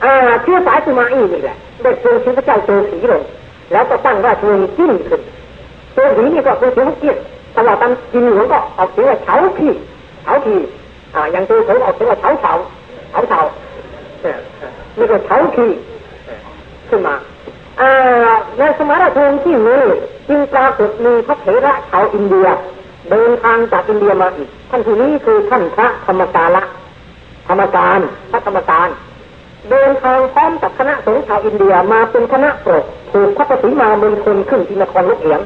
อ่าเชื่อสายสุมาอีนี่แหละเด็กเป็นชื่อพระเจ้าโจสีลงแล้วก็ตั้งราชวงศ์จิ้นขึ้นตัวหีนี่ก็เป็นเสียงเกี่ยรตลอดตามกินหลวงก็ออกเสียงว่าเฉาพี่เฉาพี่อ่าอย่างตัวผมออกเสียงว่าเฉาเฉาเฉาเฉานี่ก็เฉาพี่ขึ้นมา ในสมัยราชวงศ์ที่มีจึงปรากฏมีพระเถระชาวอินเดีย เดินทางจากอินเดียมาอีกท่านผู้นี้คือท่านพระธรรมกาละธรรมการพระธรรมการ เดินทางพร้อมกับคณะสงฆ์ชาวอินเดียมาเป็นคณะโปรดถูกพระปฏิมาเมณฑลขึ้นที่นครลูกเอียง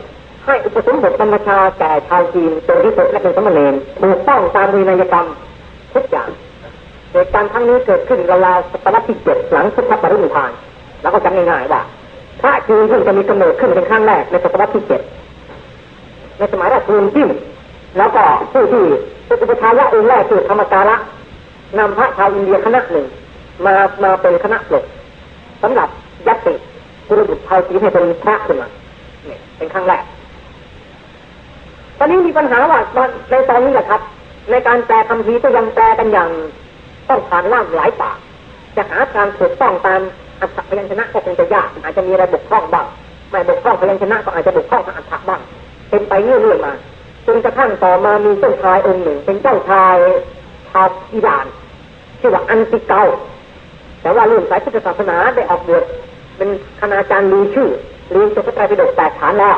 ให้อุปสมบทธรรมชาแก่ชาวจีนเป็นที่สุดและเป็นสมณเณรถูกต้องตามวินัยกรรมทุกอย่างเหตุการณ์ครั้งนี้เกิดขึ้นราวๆศตวรรษที่เจ็ดหลังพุทธปรินิพพาน แล้วก็จำง่ายๆว่า พระจีนเพิ่งจะมีกำเนิดขึ้นเป็นครั้งแรกในศตวรรษที่เจ็ดในสมัยราชวงศ์จิ้มแล้วก็ผู้ที่เป็นอุปชายะองค์แรกคือธรรมกาละนำพระชาวอินเดียคณะหนึ่ง มามาเป็นคณะปกสำหรับยัตติกุลบุตรชาวจีนให้เป็นพระขึ้นมาเนี่ยเป็นครั้งแรก ตอนนี้มีปัญหาว่าในตอนนี้แหละครับ ในการแปลคำพีก็ยังแปลกันอย่าง ต้องผ่านล่ามหลายปากจะหาการถูกต้องตาม พยัญชนะก็คงจะยากอาจจะมีอะไรบกพร่องบ้างไม่บกพร่องพยัญชนะก็อาจจะบกพร่องทางอัตถะบ้างเป็นไปเรื่อยๆมาจนกระทั่งต่อมามีเจ้าชายองค์หนึ่ง เป็นเจ้าชายชาวอิหร่านชื่อว่าอันซื่อเกาแต่ว่าเรื่องสายพุทธศาสนาได้ออกบวชเป็นคณาจารย์มีชื่อเรียนจบพระไตรปิฎกแตกฉานแล้ว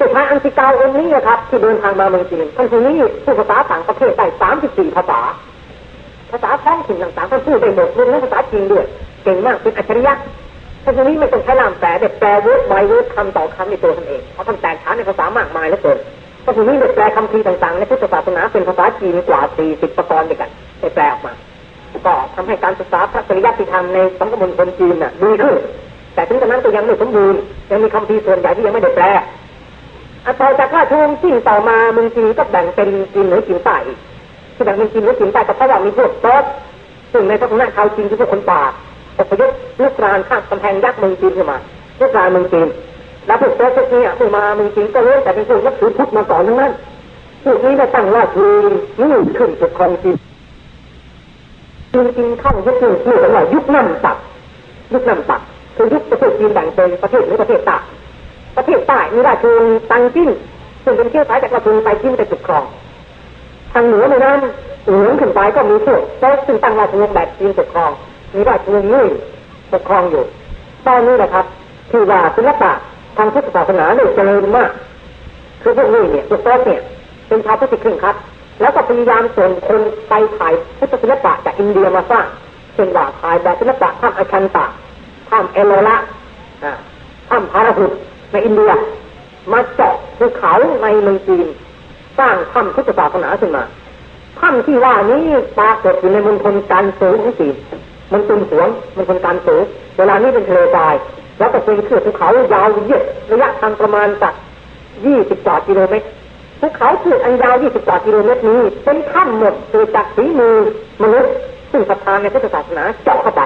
สุดท้ายอันซื่อเกาองค์นี้นะครับ ที่เดินทางมาเมืองจีนท่านคนนี้พูดภาษาต่างประเทศได้สามสิบสี่ภาษา ภาษาท้องถิ่นต่างๆท่านพูดได้หมดรวมทั้งภาษาจีนด้วย เก่งมากเป็นอัจฉริยะท่านนี้ไม่ต้องใช้ล่ามแปลแต่แปล word by word คำต่อคำในตัวท่านเองเพราะท่านแตกฉานในภาษามากมายเหลือเกินท่านนี้ได้แปลคำทีต่างๆในพุทธศาสนาเป็นภาษาจีนกว่าสี่สิบประกรณ์ด้วยกันได้แปลออกมา ก็ทำให้การศึกษาพระปริยัติธรรมในสังคมคนจีนน่ะดีขึ้นแต่ถึงตอนนั้นก็ยังไม่สมบูรณ์ยังมีคำทีส่วนใหญ่ที่ยังไม่ได้แปลต่อจากราชวงจีนต่อมาเมืองจีนก็แบ่งเป็นจีนเหนือจีนใต้ที่แบ่งเป็นจีนเหนือจีนใต้ก็เพราะว่ามีพวกโต๊ะซึ่งในทัศนะชาวจีนคือพวกคนป่า อพยพลุกรานข้ามกำแพงยักษ์เมืองจีนขึ้นมาลุกรานเมืองจีนแล้วพวกโต๊ะพวกนี้พวกมาเมืองจีนก็เริ่มแต่เป็นพวกนักถือพุทธมาก่อนทั้งนั้นพวกนี้ได้ตั้งราชวงศ์นี่ขึ้นปกคองจีนจริงๆเข้ายุคนี้ชื่อว่ายุคน้ำตักยุคน้ำตักคือยุคประเทศจีนแบ่งเป็นประเทศหรือประเทศใต้ประเทศใต้มีราชวงศ์ตังจิ้นซึ่งเป็นเชื้อสายจากราชวงศ์ไตจิ้นไปปกครองทางเหนือในนั้นเหนือขึ้นไปก็มีพวกโต๊ะซึ่งตั้งราชวงศ์แบบจีนปกครอง มีราชวงศ์นุ่ยปกครองอยู่ ตอนนี้แหละครับ ที่ว่าศิลปะทางพุทธศาสนาเนี่ยเจริญมาก คือพวกนี้เนี่ยพวกโต๊ะเนี่ย เป็นชาวพุทธครึ่งครับ แล้วก็พยายามส่งคนไปถ่ายพุทธศิลปะจากอินเดียมาสร้างเช่นว่าถ่ายแบบศิลปะถ้ำอาชันตะถ้ำเอโลละถ้ำพาราหุตในอินเดีย มาเจาะภูเขาในเมืองจีน สร้างถ้ำพุทธศาสนาขึ้นมาถ้ำที่ว่านี้ปรากฏอยู่ในมณฑลการสูงของจีน มันตุนสวนมันเป็นการสูงเวลานี้เป็นทะเลทราย แล้วก็เป็นเขื่อนภูเขายาวเยอะระยะทางประมาณสักยี่สิบกว่ากิโลเมตรภูเขาเขื่อนอันยาวยี่สิบกว่ากิโลเมตรนี้ เป็นถ้ำหมดเกิดจากฝีมือมนุษย์ซึ่งศรัทธาในพุทธศาสนาเจาะเข้าไป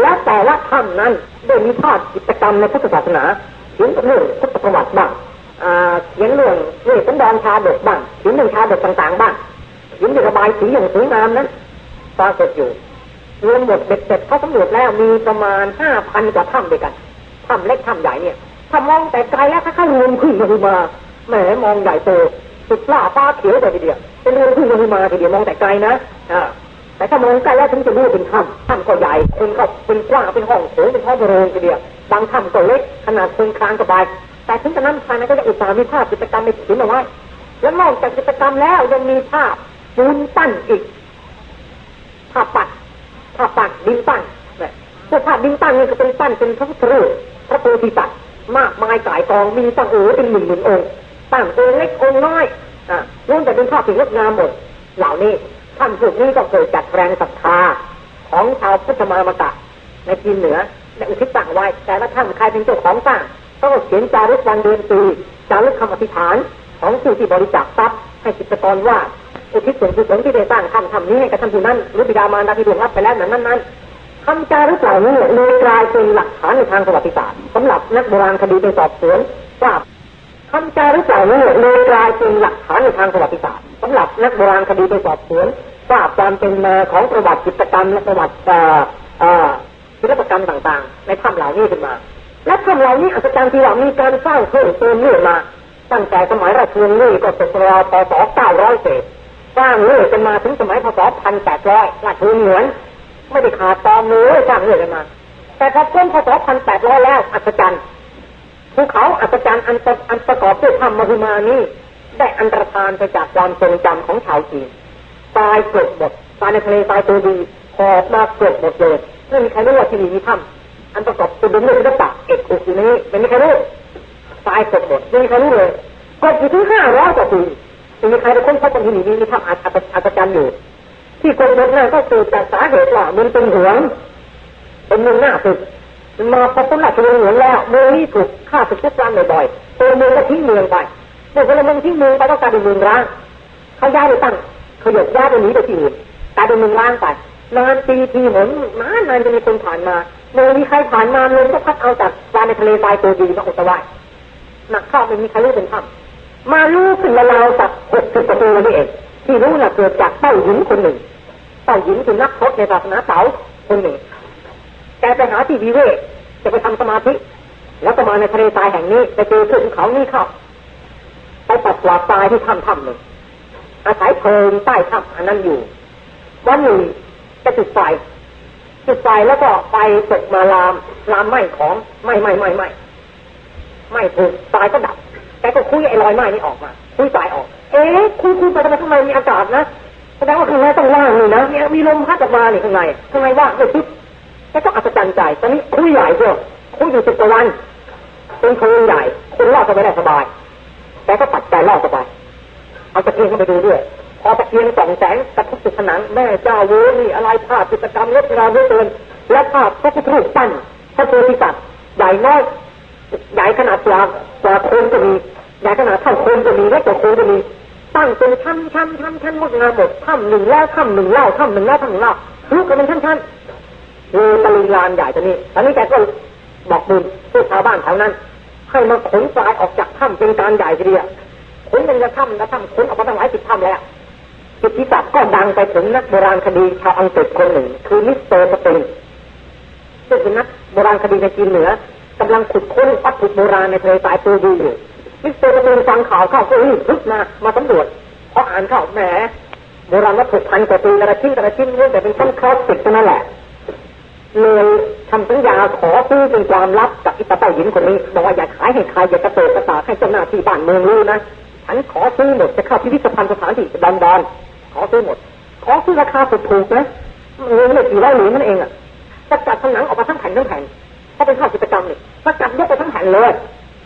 และแต่ละถ้ำนั้นได้มีภาพกิจกรรมในพุทธศาสนาเขียนเรื่องพุทธประวัติบ้างเขียนเรื่องเรื่องสันดอนชาดกบ้างเขียนเรื่องชาดกต่างๆบ้างเขียนระบายสีอย่างสวยงามนั้นปรากฏอยู่ รวมหมดเบ็ดเสร็จเขาสำรวจแล้วมีประมาณห้าพันกว่าถ้ำด้วยกันถ้ำเล็กถ้ำใหญ่เนี่ยถ้ามองแต่ไกลแล้วถ้าเขารวมขึ้นมาคือมาแหมมองใหญ่โตสุดล่าฟ้าเขียวแต่ทีเดียวเป็นรวมขึ้นมาคือมาทีเดียวมองแต่ไกลนะอ่าแต่ถ้ามองใกล้แล้วถึงจะรู้เป็นถ้ำถ้ำก็ใหญ่คนก็เป็นกว้างเป็นห้องโถงเป็นห้องโรงทีเดียวบางถ้ำก็เล็กขนาดคนคลานก็ไปแต่ถึงจะนั้นภายในก็จะอุตสาหมีภาพกิจกรรมในถิ่นเอาไว้แล้วนอกจากกิจกรรมแล้วยังมีภาพปูนปั้นอีกภาพปัด ภาพปั้นดินปั้นเนี่ยพวกภาพดินปั้นนี่ก็เป็นปั้นเป็นพระพุทธรูปพระโพธิสัตว์มากมายกายกองมีตั้งโอ้เป็นหมื่นหมื่นองค์ตั้งองค์เล็กองค์น้อยอะล้วนแต่เป็นภาพที่งดงามหมด เหล่านี้ท่านพวกนี้ก็เกิดจากแรงศรัทธาของชาวพุทธมามกะ ในจีนเหนือและอุทิศตั้งไว้ แต่ละท่านใครเป็นเจ้าของสร้างต้องเขียนจารึกวันเดือนปีจารึกคำอธิษฐานของผู้ที่บริจาคทรัพย์ให้จิตกรว่า อุทิศส่วนกุศลที่ได้สร้างทำทำนี้ให้กับท่านผู้นั้นหรือบิดามารดาที่ดวงรับไปแล้วนั้นนั้นคำจารึกเหล่านี้เลยกลายเป็นหลักฐานในทางประวัติศาสตร์สำหรับนักโบราณคดีไปสอบสวนว่าคำจารึกเหล่านี้เลยกลายเป็นหลักฐานในทางประวัติศาสตร์สำหรับนักโบราณคดีไปสอบสวนว่าความเป็นมาของประวัติจิตกรรมและประวัติศิลปกรรมต่างๆ ในถ้ำเหล่านี้ขึ้นมา และถ้ำเหล่านี้อัศจรรย์ที่ว่ามีการสร้างเพิ่มเติมเรื่อยมา ตั้งแต่สมัยราชวงศ์ลี่ก็ตกราวปศเก้าร้อยเศษ สร้างเรื่อยกันมาถึงสมัยพศพันแปดร้อยราชวงศ์เหมือนไม่ได้ขาดตอนเลยสร้างเรื่อยกันมา แต่พอพ้นพศพันแปดร้อยแล้วอัศจรรย์ภูเขาอัศจรรย์อันอันประกอบด้วยธรรมมหึมานี้ได้อันตรธานไปจากความทรงจำของชาวจีนตายเกิดหมดตายในทะเลตายตัวดีหอบมาเกิดหมดเลยไม่มีใครรู้ว่าที่นี่มีถ้ำอันประกอบตัวด้วยศิลปะเอกอุกนี้ไม่มีใครรู้ตายเกิดหมดไม่มีใครรู้เลยก็อยู่ถึงห้าร้อยกว่าปี มีใครได้ค้นพบว่าที่นี่มีถ้ำอัศจรรย์อยู่ ที่คนพบนั่นก็เกิดจากสาเหตุว่ามันเป็นหวงเป็นเมืองหน้าตึกมาพบสมบัติเมืองหวงแล้วเมืองนี้ถูกฆ่าศึกทุกวันบ่อยๆตัวเมืองก็ทิ้งเมืองไปเมื่อคนละเมืองทิ้งเมืองไปก็กลายเป็นเมืองร้างเขาย้ายไปตั้งเขาหยบย้ายไปหนีไปที่อื่นกลายเป็นเมืองร้างไปนานปีทีหมนนานนานจะมีคนผ่านมาเมื่อมีใครผ่านมาเมืองก็พัดเอาจากปลาในทะเลทรายตัวดีมาอุตวายหนักข้าวไม่มีใครรู้เป็นถ้ำ มารู้ขึ้นมาเราจากหกสิบประตูนี่เองที่รู้น่ะเกิดจากเต้าหญิงคนหนึ่งเต้าหญิงคือนักพจในศาสนาเสาคนหนึ่งแกไปหาที่วิเวกจะไปทำสมาธิ แล้วก็มาในทะเลทรายแห่งนี้ไปเจอขึ้นเขานี่เข้าไปปัดกวาดทรายที่ถ้ำถ้ำหนึ่งอาศัยเพลิงใต้ถ้ำอันนั้นอยู่ วันหนึ่งจะจุดไฟจุดไฟแล้วก็ไฟตกมาลามลามไหม้ของไหม้ไหม้ไหม้ไหม้ไหม้ถูกตายก็ดับ แกก็คุยไอ้รอยไหม้นี่ออกมา คุยสายออก เอ๊ะคุยคุยไปทำไมข้างในมีอากาศนะแสดงว่าข้างในต้องว่างนี่นะมีมีลมพัดออกมานี่ข้างในข้างในว่างไม่ทึบแกก็อัศจรรย์ใจตอนนี้คุยใหญ่เชียวคุยอยู่สิบกว่าวันเป็นเพลิงใหญ่คนรอดก็ไม่ได้สบายแกก็ตัดใจรอดสบายเอาตะเกียงเข้าไปดูด้วยพอตะเกียงส่องแสงกระทบติดผนังแม่เจ้าเว้นี่อะไรภาพกิจกรรมงดงามเหลือเกินและภาพพระพุทธรูปปั้นพระโพธิสัตว์ใหญ่น้อยใหญ่ขนาดปลาปลาคนก็มี ใหญ่ขนาดเท่าคนก็มีเล็กกว่คนก็มีตั้งเป็นชั้นชั้นชั้นชั้นงดงามหมดถ้ำหนึ่งแล้วถ้ำหนึ่งเล่าถ้ำหนึ่งแล้วถ้ำหนึ่งเล่าลูกกันเป็นชั้นชั้นเลยตะลุยลานใหญ่ตัวนี้ตอนนี้แกก็บอกบุญผู้ชาวบ้านแถวนั้น ให้มาขนทรายออกจากถ้ำเป็นการใหญ่ทีเดียวขนเป็นกระถ้ำกระถ้ำขนออกมาตั้งหลายสิบถ้ำแล้วกิจศัพท์ก็ดังไปถึงนักโบราณคดีชาวอังกฤษคนหนึ่ง คือมิสเตอร์สปริงซึ่งเป็นนักโบราณคดีในจีนเหนือกำลังขุดค้นวัตถุโบราณในทะเลทรายปูดีอยู่ มิสเตอร์สปริงฟังข่าวเข้าก็รีบพึกมามาสำรวจพออ่านเข้าแหมโบราณวัตถุพันกว่าปีกระชิ้นกระชิ้นนี่แต่เป็นชั้นคลาสสิกนั่นแหละเลยทำสัญญาขอซื้อเป็นความลับกับอิตาเต้าหญิงคนนี้บอกว่าอย่าขายให้ใครอย่ากระเติกระตาให้เจ้าหน้าที่บ้านเมืองรู้นะฉันขอซื้อหมดจะเข้าพิพิธภัณฑ์สถานที่ดอนดอนขอซื้อหมด ขอซื้อราคาถูกๆนะเงินเลยกี่ร้อยเหรียญนั่นเองอะสกัดผนังออกมาทั้งแผ่นทั้งแผ่นถ้าเป็นข้าวกิจกรรมนี่สกัดยกไปทั้งแผ่นเลย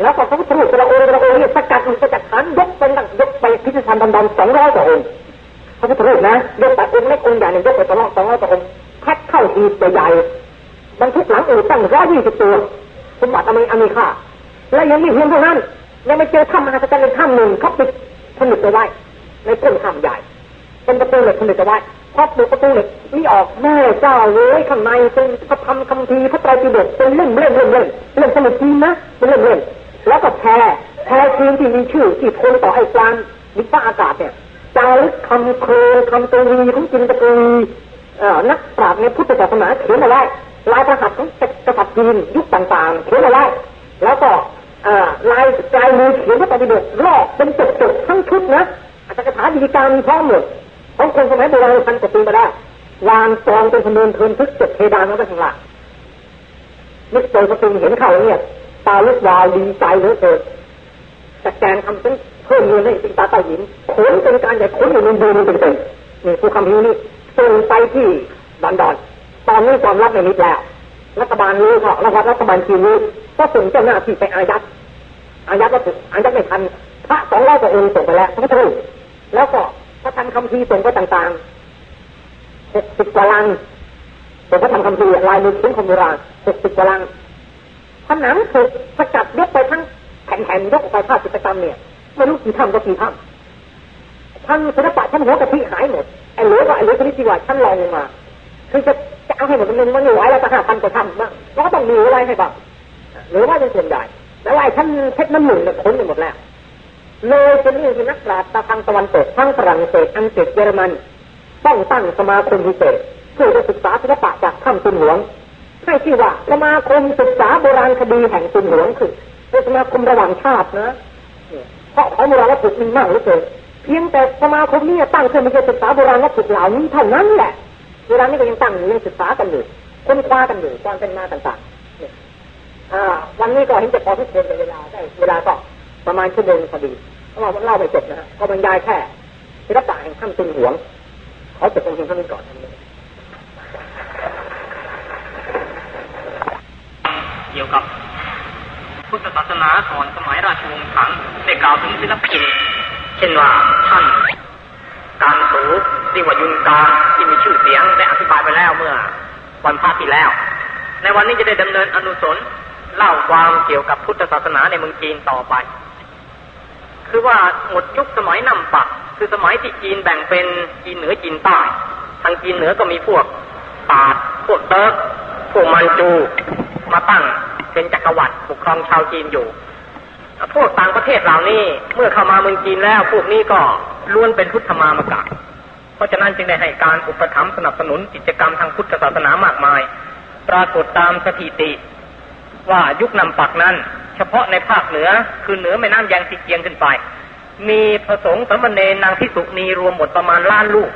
แล้วก็พระพุทธรูปกระโองกระโองนี่สกัดสกัดฐานยกเป็นยกไปพิพิธภัณฑ์ดอนดอนสองร้อยกว่าองค์พระพุทธรูปนะยกแต่องค์เล็กองค์ใหญ่หนึ่งยกไปตลอดสองร้อยกว่าองค์แพ็คเข้าทีใหญ่บรรทุกหลังอื่นตั้งร้อยยี่สิบตัวสมบัติอเมอเมริกาและยังไม่เพียงเท่านั้นยังไม่เจอถ้ำมหัศจรรย์ในถ้ำหนึ่งเขาปิดผนึกเอาไว้ในก้นถ้ำใหญ่เป็นประตูเหล็กผนึกเอาไว้พอปิดประตูเหล็กนี่ออกแม่เจ้าเลยข้างในเป็นพระธรรมคำพีพระไตรปิฎกเป็นเล่มเล่มเล่มเล่มเล่มสมุดจีนนะเป็นเล่มเล่ม แล้วก็แพรแพรจีนที่มีชื่อที่ทนต่อไอ้กลางวิฟ้าอากาศเนี่ยจารึกคำโครงคำตวีของจินตวีนักปราชญ์ในพุทธศาสนาเขียนเอาไว้ลายประหัตของกษัตริย์จีนยุคต่างๆ เขียนเอาไว้แล้วก็ลายลายมือเขียนพระไตรปิฎกลอกเป็นจดๆทั้งชุดนะอัตถกถาดีการมีพร้อมหมดของคนสมัยโบราณพันกว่าปีมาได้วางกองเป็นพนวนเทินทึกจดเพดานไว้ข้างหลังมิสเตอร์ประตูเห็นเข้าเนี่ย ตาลุกวาวดีใจเหลือเกินจัดแจงทำเป็นเพิ่มเงินให้ติตาตาหินขนเป็นการใหญ่ขนอยู่ในเดือนเป็นเป็นนี่ผู้คำพิวนี่ส่งไปที่ดอนดอนตอนนี้ความลับในนิดแล้ว รัฐบาลรู้เขารัฐรัฐบาลจีนรู้ก็ส่งเจ้าหน้าที่ไปอายัดอายัดวัตถุอายัดไม่ทันพระสองร้อยกว่าองค์ส่งไปแล้วพระพุทธรูปแล้วก็พระธรรมคำพีส่งไปต่างๆหกสิบกว่าลังส่งพระธรรมคำพีลายมือเขียนคนโบราณหกสิบกว่าลัง ผนังถูกสกัดยกไปทั้งแผ่นๆยกไปภาพจิตกรรมเนี่ยไม่รู้กี่ถ้ำก็กี่ถ้ำท่านศิลปะท่านหัวกะทิหายหมดไอ้เหลือก็ไอ้เหลือชนิดที่ว่าท่านลองลงมา คือจะจะเอาให้หมดมันมันไม่ไหวแล้วจะหาพันกว่าถ้ำบ้งเราก็ต้องมีอะไรให้บ้างหรือว่าเป็นส่วนใหญ่แล้วไอ้ท่านเพชรน้ำหนึ่งเนี่ยค้นไปหมดแล้วเลยเป็นเรื่องที่นักปราชญ์ทางตะวันตกทั้งฝรั่งเศสอังกฤษเยอรมันต้องตั้งสมาคมพิเศษเพื่อจะศึกษาศิลปะจากถ้ำตุนหลวง ให้ชื่ว่าสมาคมศึกษาโบราณคดีแห่งตุนหลวงคือเป็นสมาคมระหว่างชาตินะเพราะของโบราณวัตถุมีมากเหลือเกินเพียงแต่สมาคมนี้ตั้งขึ้นมาเพื่อศึกษาโบราณวัตถุเหล่านี้เท่านั้นแหละเวลานี้ก็ยังตั้งอยู่ยังศึกษากันอยู่ค้นคว้ากันอยู่ความเป็นมาต่างๆวันนี้ก็เห็นจะพอทุกคนในเวลาได้เวลาก็ประมาณชั่วโมงพอดีเราเล่าไม่จบนะฮะก็บรรยายแค่ศิลปะแห่งถ้ำตุนหวงเขาจบตรงเพียงเท่านี้ก่อนเกี่ยวกับพุทธศาสนาก่อนสมัยราชวงศ์ถังได้กล่าวถึงศิลปินเช่นว่าท่านการสูดีว่ายุนกาที่มีชื่อเสียงได้อธิบายไปแล้วเมื่อวันพระที่แล้ว ในวันนี้จะได้ดำเนินอนุสนเล่าความเกี่ยวกับพุทธศาสนาในเมืองจีนต่อไป คือว่าหมดยุคสมัยนำปัก คือสมัยที่จีนแบ่งเป็นจีนเหนือจีนใต้ ทางจีนเหนือก็มีพวกปาดพวกเติร์กพวกมันจู มาตั้ง เป็นจักรวรรดิปกครองชาวจีนอยู่ พวกต่างประเทศเหล่านี้เมื่อเข้ามาเมืองจีนแล้ว พวกนี้ก็ล้วนเป็นพุทธมามกะเพราะฉะนั้นจึงได้ให้การอุปถัมภ์สนับสนุนกิจกรรมทางพุทธศาสนามากมาย ปรากฏตามสถิติ ว่ายุคนำปักนั้น เฉพาะในภาคเหนือคือเหนือแม่น้ำยังติเกียงขึ้นไป มีพระสงฆ์สมณเณรนางพิสุณีรวมหมดประมาณล้านลูก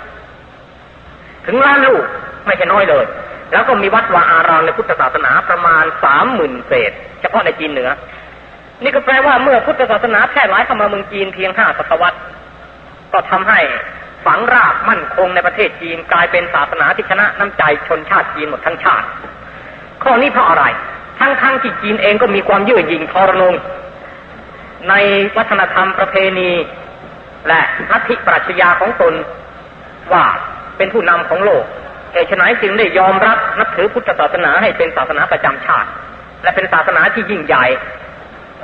ถึงล้านลูกไม่ใช่น้อยเลย แล้วก็มีวัดวาอารามในพุทธศาสนาประมาณสามหมื่นเศษ เฉพาะในจีนเหนือ นี่ก็แปลว่าเมื่อพุทธศาสนาแพร่หลายเข้ามาเมืองจีนเพียงห้าศตวรรษ ก็ทำให้ฝังรากมั่นคงในประเทศจีนกลายเป็นศาสนาที่ชนะน้ำใจชนชาติจีนหมดทั้งชาติ ข้อนี้เพราะอะไร ทั้งทั้งที่จีนเองก็มีความยื่อหยิ่งทรนงในวัฒนธรรมประเพณี และลัทธิปรัชญาของตนว่าเป็นผู้นำของโลก เหตุฉนัยจึงได้ยอมรับนับถือพุทธศาสนาให้เป็นศาสนาประจำชาติ และเป็นศาสนาที่ยิ่งใหญ่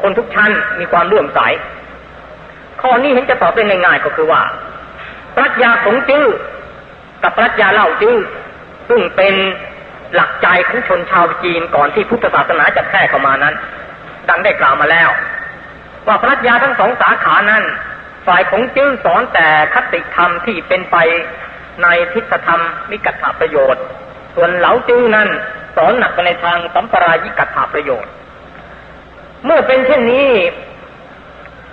คนทุกชั้นมีความเลื่อมใส ข้อนี้เห็นจะตอบได้ง่ายๆก็คือว่า ปรัชญาของจื้อกับปรัชญาเล่าจื้อซึ่งเป็นหลักใจของชนชาวจีนก่อนที่พุทธศาสนาจะแพร่เข้ามานั้น ดังได้กล่าวมาแล้ว ว่าปรัชญาทั้งสองสาขานั้น ฝ่ายของจื้อสอนแต่คติธรรมที่เป็นไป ในทิฏธรรมมิกัตถประโยชน์ ส่วนเหลาจื้อนั้นสอนหนักไปในทางสัมปรายิกัตถประโยชน์ เมื่อเป็นเช่นนี้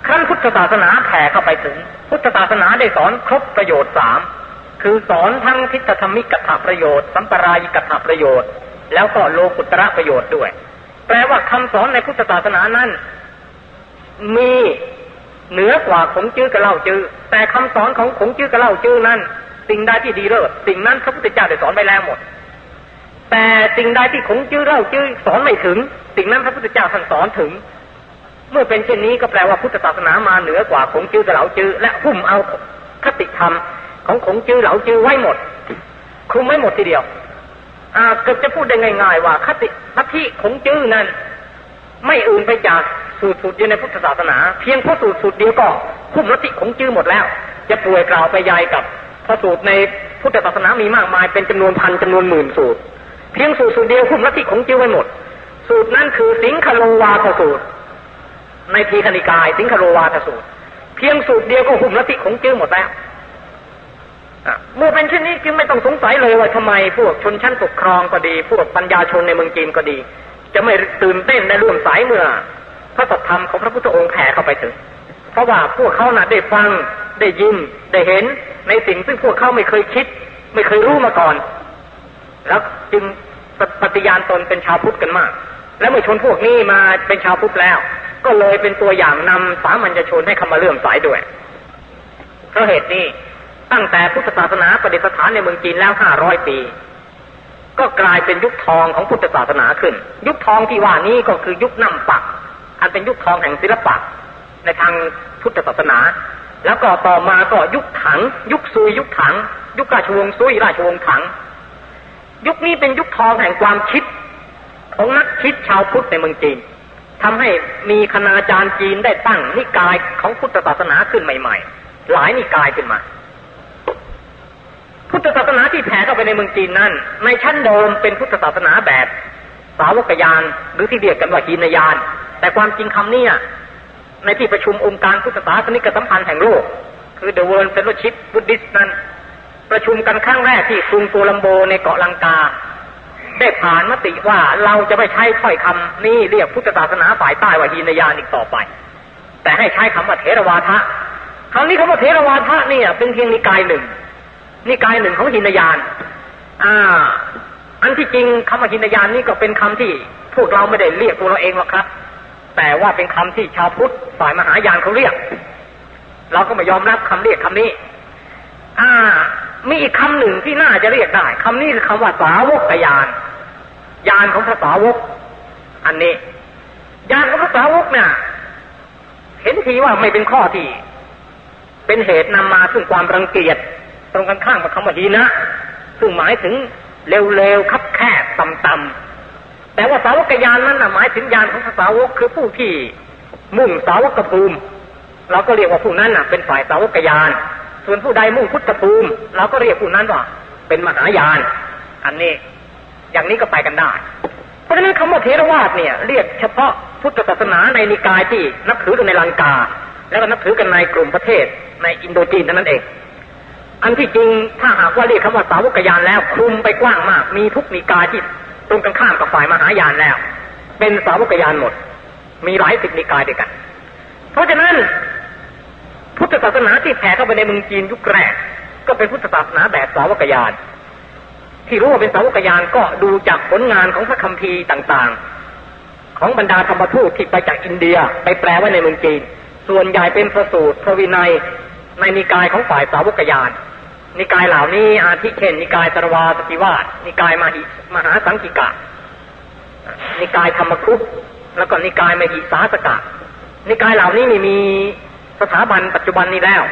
ขั้นพุทธศาสนาแผ่เข้าไปถึง พุทธศาสนาได้สอนครบประโยชน์สามคือสอนทั้งทิฏฐธรรมิกัตถประโยชน์ สัมปรายิกัตถประโยชน์ แล้วก็โลกุตระประโยชน์ด้วย แปลว่าคำสอนในพุทธศาสนานั้น มีเหนือกว่าขงจื้อกระเล่าจื้อแต่คำสอนของขงจื้อกระเล่าจื้อนั้น สิ่งใดที่ดีเลิศสิ่งนั้นพระพุทธเจ้าได้สอนไปแล้วหมด แต่สิ่งใดที่คงจื้อเล่าจื้อสอนไม่ถึง สิ่งนั้นพระพุทธเจ้าท่านสอนถึง เมื่อเป็นเช่นนี้ก็แปลว่าพุทธศาสนามาเหนือกว่าคงจื้อเหลาจื้อและหุ้มเอาคติธรรมของคงจื้อเหลาจื้อไว้หมดคุมไม่หมดทีเดียวอ่าเกือบจะพูดได้ง่ายๆว่าคติลัทธิคงจื้อนั้น ไม่อื่นไปจากสูตรสูตรเดียวในพุทธศาสนา เพียงเพราะสูตรสูตรเดียวก็คุ้มลัทธิคงจื้อหมดแล้ว จะป่วยกล่าวไปยายกับ พระสูตรในพุทธศาสนามีมากมายเป็นจำนวนพันจำนวนหมื่นสูตร เพียงสูตรสูตรเดียวคุมลัทธิของจิ้วไว้หมด สูตรนั้นคือสิงคโลวาทสูตร ในทีคณิกาย สิงคโลวาทสูตร เพียงสูตรเดียวก็คุมลัทธิของจิ้วหมดแล้วเมื่อเป็นเช่นนี้จึงไม่ต้องสงสัยเลยว่าทำไมพวกชนชั้นปกครองก็ดี พวกปัญญาชนในเมืองจีนก็ดี จะไม่ตื่นเต้นในเรื่องสายเมื่อ พระสัทธรรมของพระพุทธองค์แผ่เข้าไปถึง เพราะว่าพวกเขาน่ะได้ฟังได้ยินได้เห็น ในสิ่งซึ่งพวกเขาไม่เคยคิด ไม่เคยรู้มาก่อน แล้วจึงปฏิญาณตนเป็นชาวพุทธกันมาก และเมื่อชนพวกนี้มาเป็นชาวพุทธแล้ว ก็เลยเป็นตัวอย่างนำสามัญชนให้คำมาเลื่อมสายด้วย เพราะเหตุนี้ตั้งแต่พุทธศาสนาประดิษฐานในเมืองจีนแล้วห้าร้อยปี ก็กลายเป็นยุคทองของพุทธศาสนาขึ้น ยุคทองที่ว่านี้ก็คือยุคนำปัก อันเป็นยุคทองแห่งศิลปะในทางพุทธศาสนา แล้วก็ต่อมาก็ยุคถัง ยุคซุยยุคถัง ยุคราชวงศ์ซุยราชวงศ์ถัง ยุคนี้เป็นยุคทองแห่งความคิด ของนักคิดชาวพุทธในเมืองจีนทำให้มีคณาจารย์จีนได้ตั้งนิกายของพุทธศาสนาขึ้นใหม่ๆ หลายนิกายขึ้นมา พุทธศาสนาที่แผ่เข้าไปในเมืองจีนนั้น ในชั้นเดิมเป็นพุทธศาสนาแบบ สาวกยานหรือที่เรียกกันว่าฮีนยานแต่ความจริงคำนี้ ในที่ประชุมองค์การพุทธศาสนิกสัมพันธ์แห่งโลก คือ The World Fellowship Buddhist นั้น ประชุมกันครั้งแรกที่กรุงโกลัมโบในเกาะลังกา ได้ผ่านมติว่าเราจะไม่ใช้ถ้อยคำนี้เรียกพุทธศาสนาฝ่ายใต้ว่าฮีนยานอีกต่อไป แต่ให้ใช้คำว่าเทรวาทะคำนี้คำว่าเทรวาทะเนี่ยเป็นเพียงนิกายหนึ่งนิกายหนึ่งของหินยาน อ่า อันที่จริงคำว่าหินยานนี่ก็เป็นคำที่พวกเราไม่ได้เรียกตัวเราเองหรอกครับ แต่ว่าเป็นคำที่ชาวพุทธฝ่ายมหายานเขาเรียก เราก็ไม่ยอมรับคำเรียกคำนี้ อ่า มีอีกคำหนึ่งที่น่าจะเรียกได้คำนี้คือคำว่าสาวกยานยานของพระสาวก อันนี้ยานของพระสาวกเนี่ยเห็นทีว่าไม่เป็นข้อที่ เป็นเหตุนำมาซึ่งความรังเกียจตรงกันข้ามกับคำว่าดีนะ ซึ่งหมายถึงเร็วๆคับแคบต่ำๆ แต่ว่าสาวกยานนั้นหมายถึงยานของสาวกคือผู้ที่มุ่งสาวกภูมิเราก็เรียกว่าผู้นั้นเป็นฝ่ายสาวกยาน ส่วนผู้ใดมุ่งพุทธภูมิเราก็เรียกผู้นั้นว่า เป็นมหายาน อันนี้ อย่างนี้ก็ไปกันได้ เพราะฉะนั้นคำว่าเทรวาสเนี่ย เรียกเฉพาะพุทธศาสนาในนิกายที่นับถือกันในลังกา แล้วก็นับถือกันในกลุ่มประเทศ ในอินโดจีนเท่านั้นเอง อันที่จริงถ้าหากว่าเรียกคำว่าสาวกยานแล้วคลุมไปกว้างมาก มีทุกนิกายที่ ตรงกันข้ามกับฝ่ายมหายานแล้ว เป็นสาวกยานหมด มีหลายสิบนิกายด้วยกัน เพราะฉะนั้น พุทธศาสนาที่แผ่เข้าไปในเมืองจีนยุคแรก ก็เป็นพุทธศาสนาแบบสาวกยาน ที่รู้ว่าเป็นสาวกยานก็ดูจากผลงานของพระคัมภีร์ต่างๆ ของบรรดาธรรมทูตที่ไปจากอินเดียไปแปลไว้ในเมืองจีน ส่วนใหญ่เป็นพระสูตรพระวินัยในนิกายของฝ่ายสาวกยาน นิกายเหล่านี้อาทิเช่น นิกายสรวาสติวาสนิกายมหิมหาสังกิกะ นิกายธรรมคุปแล้วก็นิกายมหิสาสกะ นิกายเหล่านี้ม่มีสถาบันปัจจุบันนี้แล้ว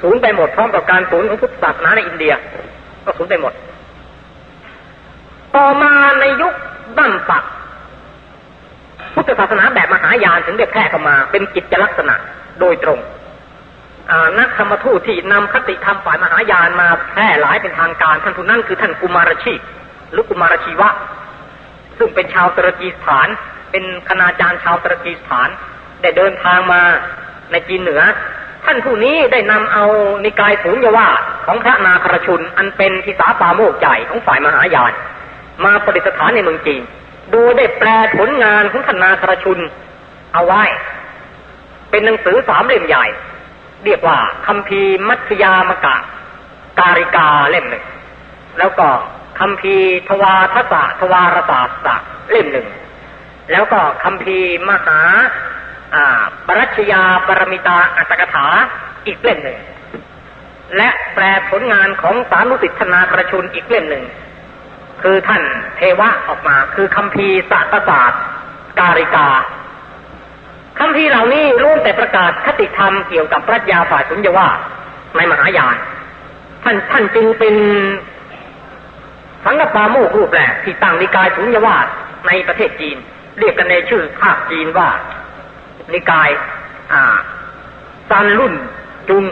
สูญไปหมดพร้อมกับการสูญของพุทธศาสนาในอินเดีย ก็สูญไปหมด ต่อมาในยุคดั้มปักพุทธศาสนาแบบมหายานถึงได้แพร่เข้ามา เป็นกิจลักษณะโดยตรง นักธรรมทูตที่นำคติธรรมฝ่ายมหายานมาแพร่หลายเป็นทางการ ท่านผู้นั้นคือท่านกุมารชีหรือกุมารชีวะ ซึ่งเป็นชาวตรกีสถาน เป็นคณาจารย์ชาวตรกีสถาน ได้เดินทางมาในจีนเหนือ ท่านผู้นี้ได้นำเอานิกายสูญยวาของพระนาครชุน อันเป็นทิสาปาโมกใจของฝ่ายมหายาน มาประดิษฐานในเมืองจีน โดยได้แปลผลงานของท่านนาครชุน เอาไว้ เป็นหนังสือสามเล่มใหญ่ เรียกว่าคำพีมัตยามกะ การิกาเล่มหนึ่ง แล้วก็คำพีทวาทศะทวารศาสตร์เล่มหนึ่ง แล้วก็คำพีมหาปรัชญาปรมิตาอัตถกถาอีกเล่มหนึ่ง และแปลผลงานของสารุสิทธนาประชุนอีกเล่มหนึ่ง คือท่านเทวะออกมาคือคำพีสัตศาสตร์ การิกา คำพีเหล่านี้ล้วนแต่ประกาศคติธรรมเกี่ยวกับปรัชญาฝ่ายสุญญวาในมหายานท่านท่านจึงเป็นสังฆปาโมกรูปแรกที่ตั้งนิกายสุญญวาสในประเทศจีน เรียกกันในชื่อภาคจีนว่า นิกาย อ่าซันลุ่นจง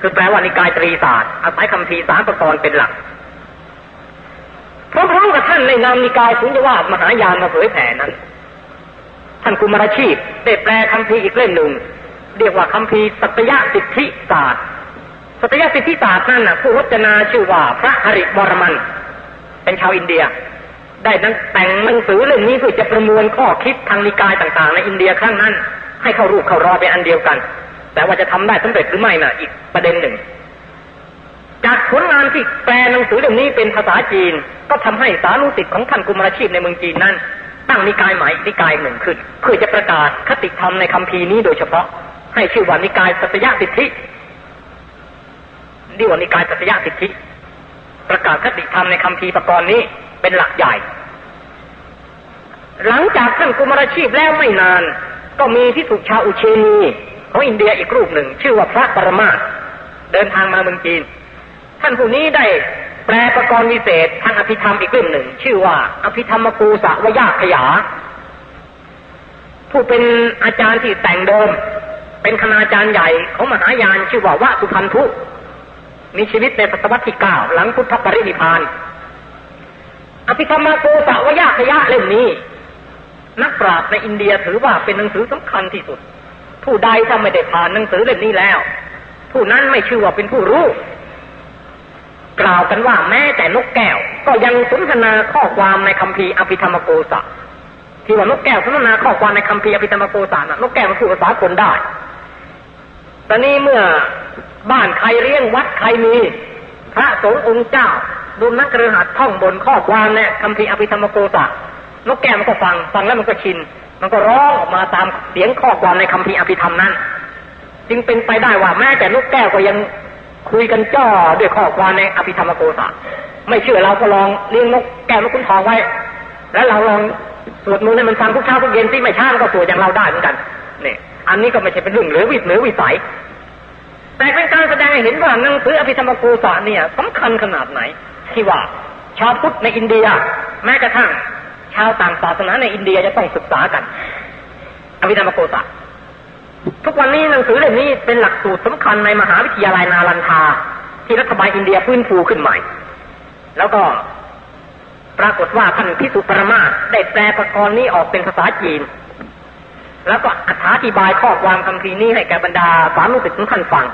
คือแปลว่านิกายตรีศาสตร์อาศัยคัมภีร์สามปกรณ์เป็นหลักพร้อมๆกับท่านในนามนิกายสุญญวาทมหายานมาเผยแผ่นั้น ท่านกุมารชีพได้แปลคัมภีร์อีกเล่มหนึ่ง เรียกว่าคัมภีร์สัตยสิทธิศาสตร์สัตยสิทธิศาสตร์นั่นนะผู้รจนาชื่อว่าพระหริวรมัน เป็นชาวอินเดีย ได้นั้นแต่งหนังสือเล่มนี้เพื่อจะประมวลข้อคิดทางนิกายต่างๆ ในอินเดียครั้งนั้น ให้เข้ารูปเข้ารอเป็นอันเดียวกัน แต่ว่าจะทำได้สำเร็จหรือไม่นะ่ะ อีกประเด็นหนึ่งจากผลงานที่แปลหนังสือเล่มนี้เป็นภาษาจีน ก็ทำให้สารุสิทธิ์ของท่านกุมารชีพในเมืองจีนนั้น ตั้งนิกายใหม่นิกายหนึ่งขึ้นเพื่อจะประกาศคติธรรมในคำพีนี้โดยเฉพาะ ให้ชื่อว่านิกายสัตยาสิทธิเรียกว่านิกายสัตยาสิทธิ ประกาศคติธรรมในคำพีประกรณ์นี้เป็นหลักใหญ่ หลังจากท่านกุมารชีพแล้วไม่นาน ก็มีที่สุชาวอุเชนีของอินเดียอีกรูปหนึ่ง ชื่อว่าพระปรมาเดินทางมาเมืองจีน ท่านผู้นี้ได้ แปลประกรณ์วิเศษทางอภิธรรมอีกเล่มหนึ่ง ชื่อว่า อภิธรรมปูสะวยาขยา ผู้เป็นอาจารย์ที่แต่งเดิม เป็นคณาจารย์ใหญ่ของมหายานชื่อว่าวะสุพันธุมีชีวิตในศตวรรษที่เก้าหลังพุทธปรินิพาน อภิธรรมปูสะวยาขยาเล่มนี้ นักปราชญ์ในอินเดียถือว่าเป็นหนังสือสำคัญที่สุด ผู้ใดถ้าไม่ได้ผ่านหนังสือเล่มนี้แล้ว ผู้นั้นไม่ชื่อว่าเป็นผู้รู้ กล่าวกันว่าแม้แต่นกแก้ว ก็ยังสนทนาข้อความในคำพีอภิธรรมโกสะที่ว่านกแก้วสนทนาข้อความในคัมภีร์อภิธรรมโกสานนกแก้วมันพูดภาษาคนได้ตอนนี้เมื่อบ้านใครเลี้ยงวัดใครมี พระสงฆ์องค์เจ้าดูนักกระหัดท่องบนข้อความในคัมภีร์อภิธรรมโกสานกแก้วมันก็ฟังฟังแล้วมันก็ชิน มันก็ร้องออกมาตามเสียงข้อความในคัมภีร์อภิธรรมนั้น จึงเป็นไปได้ว่าแม้แต่นกแก้วก็ยัง คุยกันจ้อด้วยข้อความในอภิธรรมโกสาไม่เชื่อเราก็ลองเลี้ยงนกแก้วนกขุนทองไว้ แล้วเราลองสวดมนต์ให้มันฟังทุกเช้าทุกเย็นที่ไม่ช้าก็สวดอย่างเราได้เหมือนกันเนี่ยอันนี้ก็ไม่ใช่เป็นเรื่องเหลือวิเหลือวิสัย แต่เป็นการแสดงให้เห็นว่าหนังสืออภิธรรมโกสาเนี่ยสำคัญขนาดไหน ที่ว่าชาวพุทธในอินเดีย แม้กระทั่งชาวต่างศาสนาในอินเดียจะต้องศึกษากัน อภิธรรมโกสา ทุกวันนี้หนังสือเล่มนี้เป็นหลักสูตรสำคัญในมหาวิทยาลัยนาลันทา ที่รัฐบาลอินเดียฟื้นฟูขึ้นใหม่ แล้วก็ปรากฏว่าท่านพิสุปรมาได้แปลประกรณ์นี้ออกเป็นภาษาจีน แล้วก็อธิบายข้อความคำพีนี้ให้แก่บรรดาสานุสิทธิ์ของท่านฟัง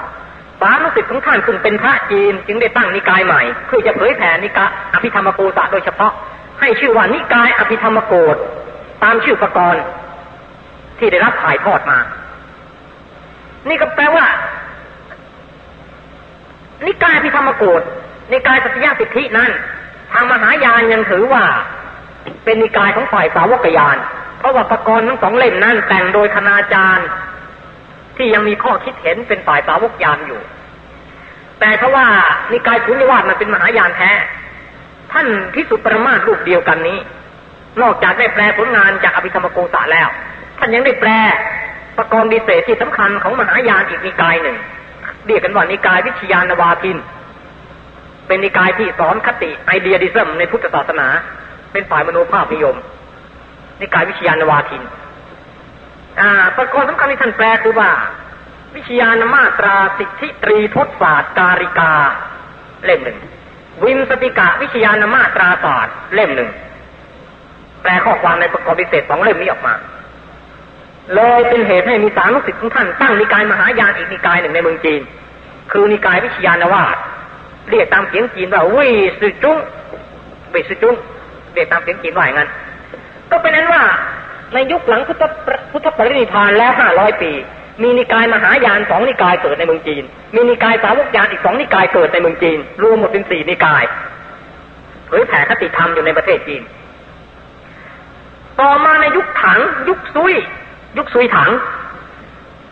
สานุสิทธิ์ของท่านซึ่งเป็นพระจีนจึงได้ตั้งนิกายใหม่เพื่อจะเผยแผ่นิกายอภิธรรมโกตะโดยเฉพาะ ให้ชื่อว่านิกายอภิธรรมโกตตามชื่อประกรณ์ที่ได้รับถ่ายทอดมา นี่ก็แปลว่า นิกายพิธรรมโกฏนิกายสัตยาสิทธินั้น ทางมหายานยังถือว่า เป็นนิกายของฝ่ายสาวกยาน เพราะว่าประกรณ์ทั้งสองเล่มนั้นแต่งโดยคณาจารย์ ที่ยังมีข้อคิดเห็นเป็นฝ่ายสาวกยานอยู่ แต่เพราะว่านิกายสุนิวาสมันเป็นมหายานแท้ ท่านพิสุปรมาตรูปเดียวกันนี้ นอกจากได้แปลผลงานจากอภิธรรมโกษาแล้ว ท่านยังได้แปล ประกรณ์ดิเศษที่สำคัญของมหายานอีกนิกายหนึ่ง เรียกกันว่านิกายวิชยานวาทิน เป็นนิกายที่สอนคติไอเดียดิซึมในพุทธศาสนา เป็นฝ่ายมโนภาพนิยม นิกายวิชยานวาทิน อ่า ประกรณ์สำคัญที่ท่านแปลคือว่า วิชยานมาตราสิทธิตรีทศศาสตร์การิกา เล่มหนึ่ง วินสติกะวิชยานมาตราศาสตร์เล่มหนึ่ง แปลข้อความในประกอบพิเศษสองเล่มนี้ออกมา เลยเป็นเหตุให้มีสานุสิทธิ์ของท่านตั้งนิกายมหายานอีกนิกายหนึ่งในเมืองจีน คือนิกายวิชยานวาสเรียกตามเสียงจีนว่าวิสุจุงวิสุจุงเรียกตามเสียงจีนว่าอย่างนั้นก็เป็นนั้นว่าในยุคหลังพุทธพุทธปรินิพานแล้วห้าร้อยปี มีนิกายมหายานสองนิกายเกิดในเมืองจีน มีนิกายสาวกยานอีกสองนิกายเกิดในเมืองจีน รวมหมดเป็นสี่นิกายเผยแผ่คติธรรมอยู่ในประเทศจีน ต่อมาในยุคถังยุคซุย ยุคซุยถัง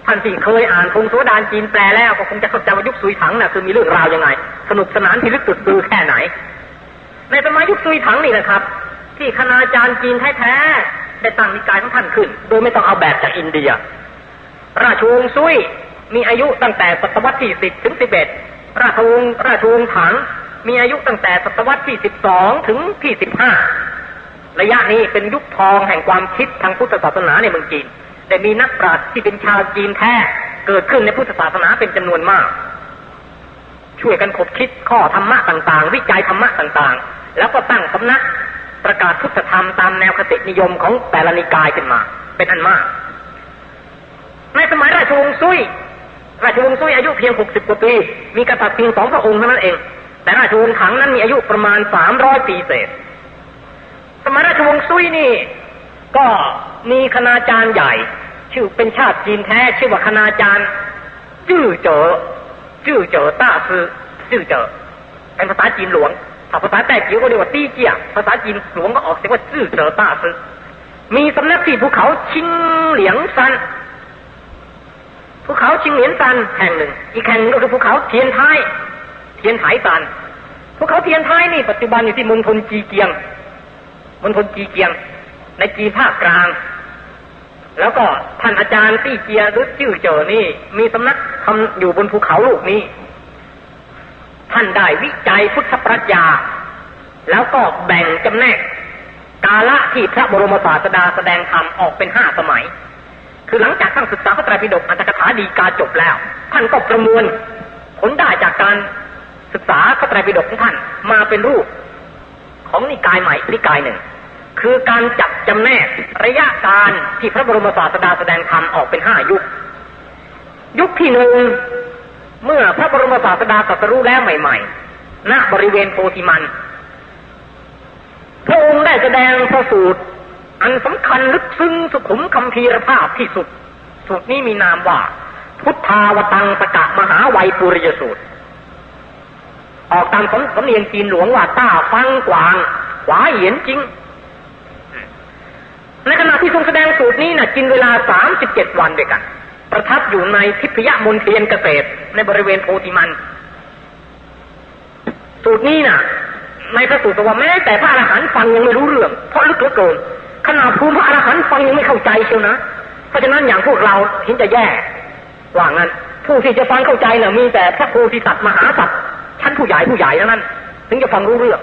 ท่านที่เคยอ่านคงโสดานจีนแปลแล้วก็คงจะเข้าใจว่ายุคซุยถังน่ะคือมีเรื่องราวยังไง สนุกสนานที่ลึกตุดตือแค่ไหน ในสมัยยุคซุยถังนี่นะครับ ที่คณาจารย์จีนแท้ๆได้ตั้งนิกายของท่านขึ้น โดยไม่ต้องเอาแบบจากอินเดีย ราชวงศ์ซุยมีอายุตั้งแต่ศตวรรษที่สิบถึงสิบเอ็ดราชวงศ์ราชวงศ์ถัง มีอายุตั้งแต่ศตวรรษที่สิบสองถึงที่สิบห้าระยะนี้เป็นยุคทองแห่งความคิดทางพุทธศาสนาในเมืองจีน แต่มีนักปราชญ์ที่เป็นชาวจีนแท้เกิดขึ้นในพุทธศาสนาเป็นจำนวนมาก ช่วยกันคบคิดข้อธรรมะต่างๆ วิจัยธรรมะต่างๆ แล้วก็ตั้งสำนักประกาศพุทธธรรมตามแนวคตินิยมของแต่ละนิกายขึ้นมา เป็นอันมาก ในสมัยราชวงศ์ซุยราชวงศ์ซุยอายุเพียงหกสิบกว่าปี มีกษัตริย์เพียงสองพระองค์เท่านั้นเอง แต่ราชวงศ์ถังนั้นมีอายุประมาณสามร้อยปีเศษ สมัยราชวงศ์ซุยนี่ ก็มีคณาจารย์ใหญ่ ชื่อเป็นชาติจีนแท้ ชื่อว่าคณาจารย์จื้อเจอจื้อเจอต้าซือจื้อเจอเป็นภาษาจีนหลวงถ้าภาษาแต่จิ๋วก็เรียกว่าตี้เจียภาษาจีนหลวงก็ออกเสียงว่าจื้อเจอต้าซือมีสำนักที่ภูเขาชิงเหลียงซันภูเขาชิงเหลียงซันแห่งหนึ่ง อีกแห่งก็คือภูเขาเทียนไท้เทียนไถซันภูเขาเทียนไท้นี่ปัจจุบันอยู่ที่มณฑลจีเกียงมณฑลจีเกียง ในจีนภาคกลาง แล้วก็ท่านอาจารย์ตี้เจียหรือจื้อเจอนี่ มีสำนักทำอยู่บนภูเขาลูกนี้ ท่านได้วิจัยพุทธปรัชญา แล้วก็แบ่งจำแนก กาละที่พระบรมศาสดาแสดงธรรมออกเป็นห้าสมัย คือหลังจากท่านศึกษาพระไตรปิฎกอัตถกถาดีกาจบแล้ว ท่านก็ประมวลผลได้จากการศึกษาพระไตรปิฎกของท่านมาเป็นรูปของนิกายใหม่นิกายหนึ่ง คือการจับจำแนกระยะการที่พระบรมศาสดาแสดงธรรมออกเป็นห้ายุค ยุคที่หนึ่งเมื่อพระบรมศาสดาตรัสรู้แล้วใหม่ๆ ณ บริเวณโพธิมัน พระองค์ได้แสดงพระสูตร อันสำคัญลึกซึ้งสุขุมคำพีรภาพที่สุด สูตรนี้มีนามว่า พุทธาวตังสกะมหาไวยปุริยสูตร ออกตามสำเนียงจีนหลวงว่าต้าฟังกวาง ขวาเหยียนจริง ในขณะที่ทรงแสดงสูตรนี้นะ่ะกินเวลาสามสิบเจ็ดวันด้วยกัน ประทับอยู่ในทิพยมณฑลเกษตร ในบริเวณโพธิมัน สูตรนี้นะ่ะ ในพระสูตรว่าแม้แต่พระอรหันต์ฟังยังไม่รู้เรื่อง เพราะลึกเหลือเกินขนาดภูมิพระอรหันต์ฟังยังไม่เข้าใจเชียวนะ เพราะฉะนั้นอย่างพวกเราเห็นจะแย่ว่างั้น ผู้ที่จะฟังเข้าใจนะ่ะมีแต่พระโพธิสัตว์มหาสัตว์ชั้นผู้ใหญ่ผู้ใหญ่นั้น ถึงจะฟังรู้เรื่อง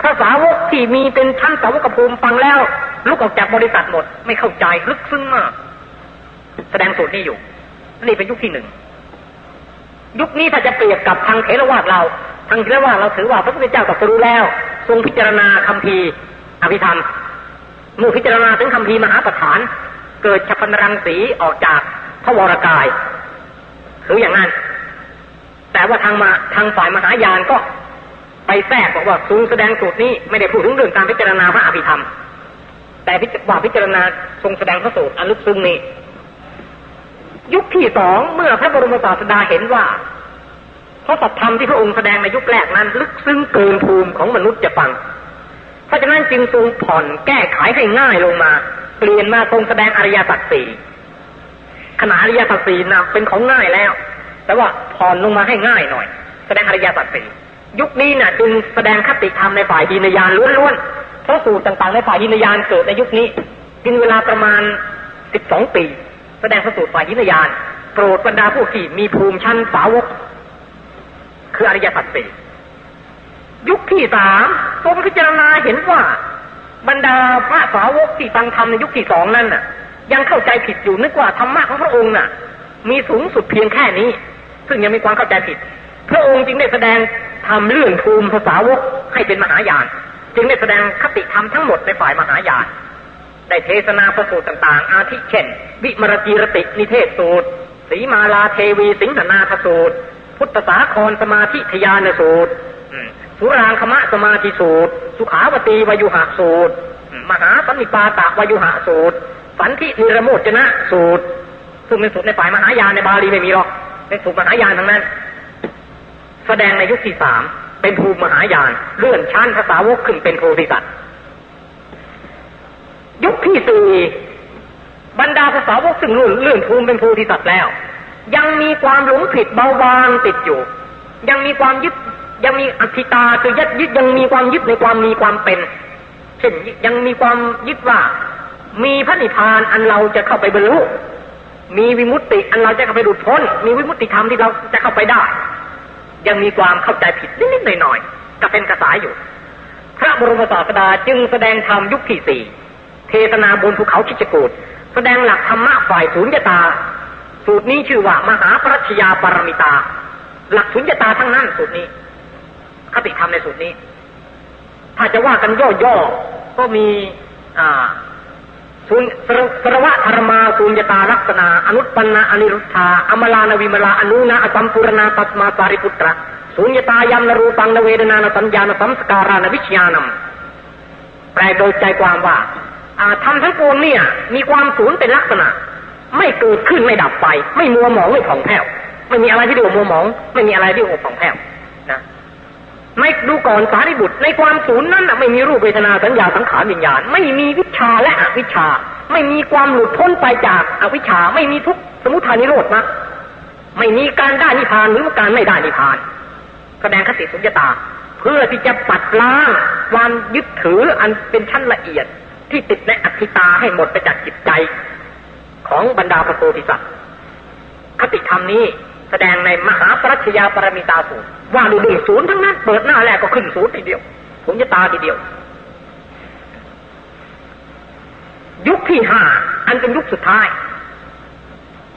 พระสาวกที่มีเป็นชั้นสาวกภูมิฟังแล้วลุกออกจากบริษัทหมด ไม่เข้าใจลึกซึ้งมาก แสดงสูตรนี้อยู่ นี่เป็นยุคที่หนึ่ง ยุคนี้ถ้าจะเปรียบกับทางเทรวาสเรา ทางเทรวาสเราถือว่าพระพุทธเจ้าตรัสรู้แล้ว ทรงพิจารณาคำพีอภิธรรมเมื่อพิจารณาถึงคำพีมหาประธาน เกิดฉัพนรังสีออกจากพระวรกายถืออย่างนั้น แต่ว่าทางมาทางฝ่ายมหายานก็ ไปแทรกบอกว่าทรงแสดงสูตรนี้ไม่ได้พูดถึงเรื่องการพิจารณาพระอภิธรรม แต่ว่าพิจารณาทรงแสดงพระสูตรอันลึกซึ้งนี้ ยุคที่สองเมื่อพระบรมศาสดาเห็นว่าพระสัทธรรมที่พระองค์แสดงในยุคแรกนั้น ลึกซึ้งเกินภูมิของมนุษย์จะฟัง เพราะฉะนั้นจึงทรงผ่อนแก้ไขให้ง่ายลงมา เปลี่ยนมาทรงแสดงอริยสัจสี่ขณะอริยสัจสี่นะเป็นของง่ายแล้ว แต่ว่าผ่อนลงมาให้ง่ายหน่อย แสดงอริยสัจสี่ ยุคนี้นะ่ะจึงแสดงคติธรรมในฝ่ายดินยานล้วนๆ เพราะสูตรต่างๆในฝ่ายดินยานเกิดในยุคนี้กินเวลาประมาณสิบสองปี แสดงพระสูตรฝ่ายดินยาน โปรดบรรดาผู้ที่มีภูมิชั้นสาวก คืออริยสัจสี่ยุคที่สามทรงพิจารณาเห็นว่า บรรดาพระสาวกที่ฟังธรรมในยุคที่สองนั้นน่ะ ยังเข้าใจผิดอยู่นึกว่าธรรมะของพระองค์น่ะ มีสูงสุดเพียงแค่นี้ ซึ่งยังมีความเข้าใจผิด พระองค์จึงได้แสดงทำเรื่องภูมิภาษาวกให้เป็นมหายาน จึงได้แสดงคติธรรมทั้งหมดในฝ่ายมหายาน ได้เทศนาประสูตรต่างๆ อาทิเช่น วิมรจีรตินิเทศสูตรสีมาลาเทวีสิงหนาทสูตร พุทธสาครสมาธิทยานสูตรสุรางคมะสมาธิสูตร สุขาวตีวายุหะสูตร มหาสัมมิปาตะวายุหะสูตร สันทินิรโมจนะสูตรซึ่งเป็นสูตรในฝ่ายมหายานในบาลีไม่มีหรอกเป็นสูตรมหายานทั้งนั้น แสดงในยุคที่สามเป็นภูมิมหายานเลื่อนชั้นภาษาวกขึ้นเป็นโพธิสัตว์ยุคที่สี่บรรดาภาษาวกซึ่งลื่นเลื่อนภูมิเป็นโพธิสัตว์แล้ว ยังมีความหลงผิดเบาบางติดอยู่ ยังมีความยึดยังมีอธิตาคือยึดยึดยังมีความยึดในความมีความเป็นเช่นยังมีความยึดว่า มีพระนิพพานอันเราจะเข้าไปบรรลุมีวิมุตติอันเราจะเข้าไปหลุดพ้น มีวิมุตติธรรมที่เราจะเข้าไปได้ ยังมีความเข้าใจผิดนิดๆหน่อยๆก็เป็นกระสายอยู่ พระบรมศาสดาจึงแสดงธรรมยุคที่สี่เทศนาบนภูเขาชิจกูดแสดงหลักธรรมะฝ่ายสุญญตา สูตรนี้ชื่อว่ามหาปรัชญาปรมิตา หลักสุญญตาทั้งนั้นสูตรนี้คติธรรมในสูตรนี้ ถ้าจะว่ากันย่อๆก็มีอ่า สุนสรวะธรรมาสุญญตาลักษณะอนุปันนาอนิรุทธาอมลานวิมลาอนุนาอสัมปุรณาตัสมาสาริพุตระสุญญตายามนรูปังนเวดนานสัญญาณสัมสการานวิชญานัมแปลโดยใจความว่าทำทั้งปวงเนี่ย มีความสูญเป็นลักษณะ ไม่เกิดขึ้นไม่ดับไป ไม่มัวหมองไม่ผ่องแผ้วไม่มีอะไรที่เรียกว่ามัวหมอง ไม่มีอะไรที่เรียกว่าผ่องแผ้วนะ ไม่ดูก่อนสารีบุตร ในความศูนย์นั้นไม่มีรูปเวทนาสัญญาสังขารวิญญาณ ไม่มีวิชาและอวิชา ไม่มีความหลุดพ้นไปจากอวิชา ไม่มีทุกสมุทัยนิโรธนะไม่มีการได้นิพพานหรือการไม่ได้นิพพานแสดงคติสุญญตา เพื่อที่จะปัดล้างความยึดถืออันเป็นชั้นละเอียดที่ติดในอัตติตาให้หมดไปจากจิตใจ ของบรรดาพระโพธิสัตว์คติธรรมนี้ แสดงในมหาปรัชญาปรมิตาสูตรว่าดูดีศูนย์ทั้งนั้น เปิดหน้าแรกก็ขึ้นศูนย์ทีเดียวศูนย์จะตาทีเดียว ยุคที่ห้าอันเป็นยุคสุดท้าย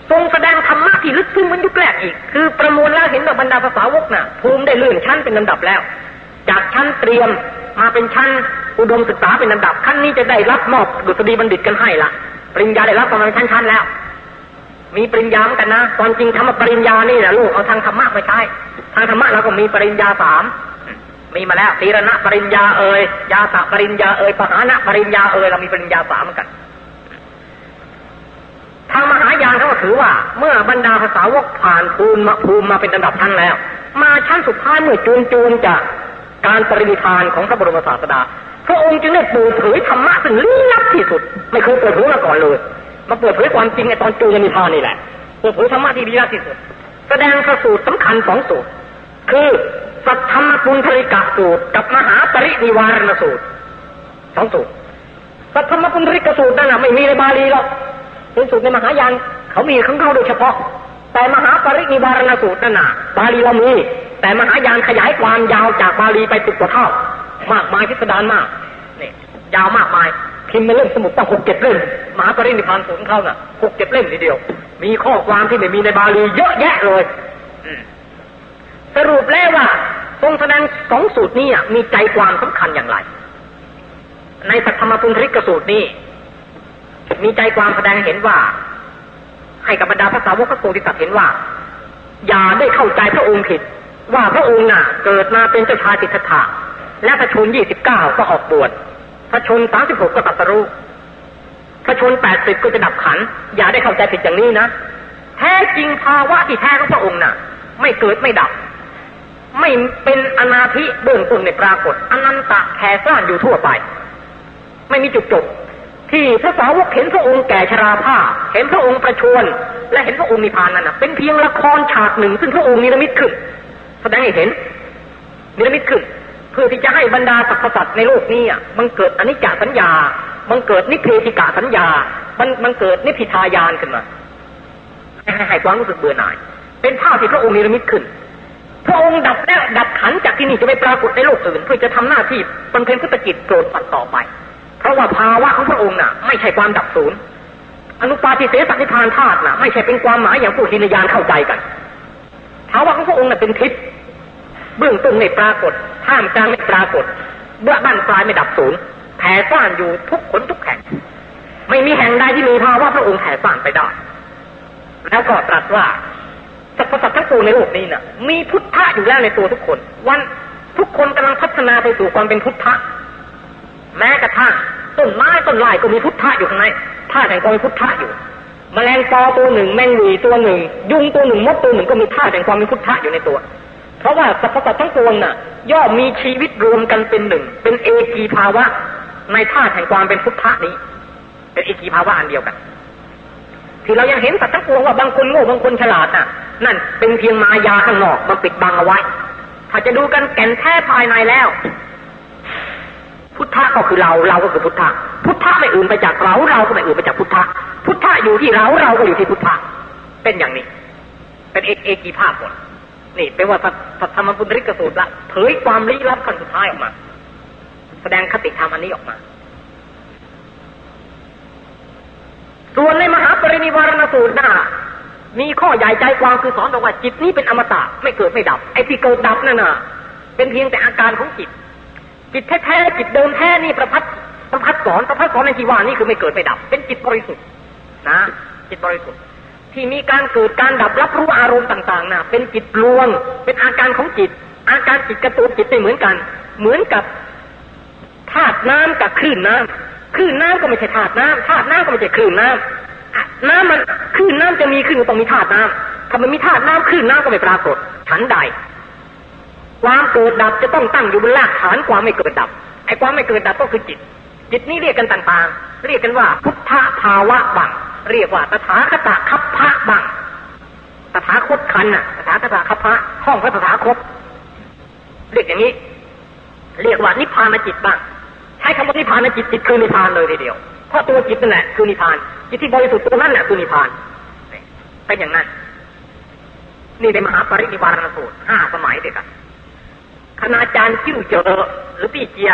ทรงแสดงธรรมะที่ลึกซึ้งเหมือนยุคแรกอีก คือประมวลแล้วเห็นว่าบรรดาภาษาวกนะ่ะ ภูมิได้เลื่อนชั้นเป็นลำดับแล้ว จากชั้นเตรียมมาเป็นชั้นอุดมศึกษาเป็นลำดับขั้นนี้จะได้รับมอบดุษฎีบัณฑิตกันให้ละปริญญาได้รับประมาณชั้นๆแล้ว มีปริญญาเหมือนกันนะตอนจริงธรรมปริญญานี่แหละลูกเอาทางธรรมะไปใช้ทางธรรมะเราก็มีปริญญาสามมีมาแล้วตีรณะปริญญาเอ่ยยาสะปริญญาเอ่ยปหานะปริญญาเอ่ยเรามีปริญญาสามเหมือนกันทางมหายานเขาถือว่า เมื่อบรรดาภาษาวกผ่านภูมิมาภูมิมาเป็นระดับชั้นแล้ว มาชั้นสุดท้ายเมื่อจูนจูนจากการปรินิพานของพระบรมศาสดา พระองค์จึงได้เปิดเผยธรรมะซึ่งลี้ลับที่สุด ไม่เคยเปิดเผยมาก่อนเลย มาเปิดเผยความจริงในตอนจูนนิพานนี่แหละเปิดเผยธรรมะที่ลี้ลับที่สุด แสดงพระสูตรสำคัญสองสูตร คือสัทธรรมปุณธริกะสูตร กับมหาปรินิวารณสูตรสองสูตรสัทธรรมปุณธริกะสูตรนั่นนะไม่มีในบาลีหรอกเป็นสูตรในมหายานเขามีของเขาโดยเฉพาะ แต่มหาปรินิวารณสูตรนั่นน่ะ บาลีเรามีแต่มหายานขยายความยาวจากบาลีไปติดกว่าเท่ามากมายพิสดารมากนี่ยาวมากมาย พิมพ์ในเล่มสมุดตั้งหกเจ็ดเล่มมหาปรินิพานสูตรของเขาน่ะหกเจ็ดเล่มทีเดียว มีข้อความที่ไม่มีในบาลีเยอะแยะเลยสรุปแล้วว่าทรงแสดงสองสูตรนี้มีใจความสำคัญอย่างไร ในปัทมปุณธริกสูตรนี้ มีใจความแสดงเห็นว่า ให้กับบรรดาพระสาวกพระโพธิสัตว์เห็นว่า อย่าได้เข้าใจพระองค์ผิด ว่าพระองค์น่ะ เกิดมาเป็นเจ้าชายสิทธัตถะและพระชนยี่สิบเก้าก็ออกบวช พระชนสามสิบหกก็ตรัสรู้พระชนแปดสิบก็จะดับขัน อย่าได้เข้าใจผิดอย่างนี้นะ แท้จริงภาวะที่แท้ของพระองค์น่ะ ไม่เกิดไม่ดับ ไม่เป็นอนาธิเบื้องต้นในปรากฏ อนันตะแค่ซ่านอยู่ทั่วไป ไม่มีจุดจบ ที่พระสาวกเห็นพระองค์แก่ชราภาพเห็นพระองค์ประชวรและเห็นพระองค์นิพพานนั้นนะเป็นเพียงละครฉากหนึ่ง ซึ่งพระองค์นิรมิตขึ้นแสดงให้เห็นนิรมิตขึ้น พื่อที่จะให้บรรดาสรรพสัตว์ในโลกนี้มันเกิดอนิจจสัญญา มันเกิดนิเพธิกาสัญญา มันมันเกิดนิพิทายานขึ้นมาให้ให้ความรู้สึกเบื่อหน่าย เป็นภาพที่พระองค์นิรมิตขึ้น พระองค์ดับแล้วดับขันจากที่นี่จะไปปรากฏในโลกอื่นเพื่อจะทำหน้าที่เป็นเพลงพุทธกิจโปรดสัตว์ต่อไป เพราะว่าภาวะของพระองค์น่ะ ไม่ใช่ความดับศูนย์อนุปาทิเสสนิพานธาตุน่ะ ไม่ใช่เป็นความหมายอย่างผู้หินยานเข้าใจกันภาวะของพระองค์น่ะเป็นทิพย์ เบื้องต้นไม่ปรากฏท่ามกลางไม่ปรากฏเบื้องบ้านปลายไม่ดับศูนย์แผ่ซ่านอยู่ทุกขนทุกแห่ง ไม่มีแห่งใดที่มีภาวะพระองค์แผ่ซ่านไปได้ แล้วก็ตรัสว่าสรรพสัตว์ทั้งปวงในโลกนี้น่ะ มีพุทธะอยู่แล้วในตัวทุกคน วันทุกคนกำลังพัฒนาไปสู่ความเป็นพุทธะแม้กระทั่งต้นไม้ต้นไม้ก็มีพุทธะอยู่ข้างในธาตุแห่งความเป็นพุทธะอยู่แมลงปอตัวหนึ่งแมงวีตัวหนึ่ง ยุงตัวหนึ่งมดตัวหนึ่งก็มีธาตุแห่งความเป็นพุทธะอยู่ในตัว ราะว่าสรรพสัตว์ทั้งปวงน่ะ ย่อมมีชีวิตรวมกันเป็นหนึ่ง เป็นเอกีภาวะ ในธาตุแห่งความเป็นพุทธะนี้ เป็นเอกีภาวะอันเดียวกัน ที่เรายังเห็นสัตว์ทั้งปวงว่าบางคนโง่บางคนฉลาดน่ะ นั่นเป็นเพียงมายาข้างนอกมันปิดบังเอาไว้ ถ้าจะดูกันแก่นแท้ภายในแล้ว พุทธะก็คือเราเราก็คือพุทธะพุทธะไม่อื่นไปจากเราเราก็ไม่อื่นไปจากพุทธะพุทธะอยู่ที่เราเราก็อยู่ที่พุทธะเป็นอย่างนี้ เป็นเอกเอกีภาพหมด นี่เป็นว่าสัทธรรมปุณริกสูตรละเผยความลี้ลับขั้นสุดท้ายออกมา แสดงคติธรรมอันนี้ออกมา ส่วนในมหาปรินิวารณสูตรน่ะมีข้อใหญ่ใจความคือสอนบอกว่าจิตนี้เป็นอมตะไม่เกิดไม่ดับ ไอ้ที่เกิดดับนั่นน่ะ เป็นเพียงแต่อาการของจิต จิตแท้ๆจิตเดิมแท้นี่ประพัดประพัดสอนประพัดสอนในที่ว่านี่คือไม่เกิดไม่ดับ เป็นจิตบริสุทธิ์นะ จิตบริสุทธิ์ ที่มีการเกิดการดับรับรู้อารมณ์ต่างๆน่ะ เป็นจิตลวงเป็นอาการของจิต อาการจิตกระตุ้นจิตไม่เหมือนกัน เหมือนกับธาตุน้ำกับคลื่นน้ำคลื่นน้ำก็ไม่ใช่ธาตุน้ำธาตุน้ำก็ไม่ใช่คลื่นน้ำน้ำมันคลื่นน้ำจะมีขึ้นต้องมีธาตุน้ำถ้ามันมีธาตุน้ำคลื่นน้ำก็ไม่ปรากฏฉันใดความเกิดดับจะต้องตั้งอยู่บนรากฐานความไม่เกิดดับไอ้ความไม่เกิดดับก็คือจิต จิตนี้เรียกกันต่างๆ เรียกกันว่าพุทธภาวะบังเรียกว่าตถาคตคัพพะบังตถาคตคันน่ะตถาคตคัพพะห้องพระตถาคตเรียกอย่างนี้ เรียกว่านิพพานจิตบ้างใช้คำว่านิพพานจิตจิตคือนิพพานเลยทีเดียวเพราะตัวจิตนั่นแหละคือนิพพาน จิตที่บริสุทธิ์ตัวนั้นแหละคือนิพพานเป็นอย่างนั้น นี่ในมหาปรินิวารณสูตรห้าสมัยเดียวกันคณาจารย์จิ้วเจอหรือพี่เจีย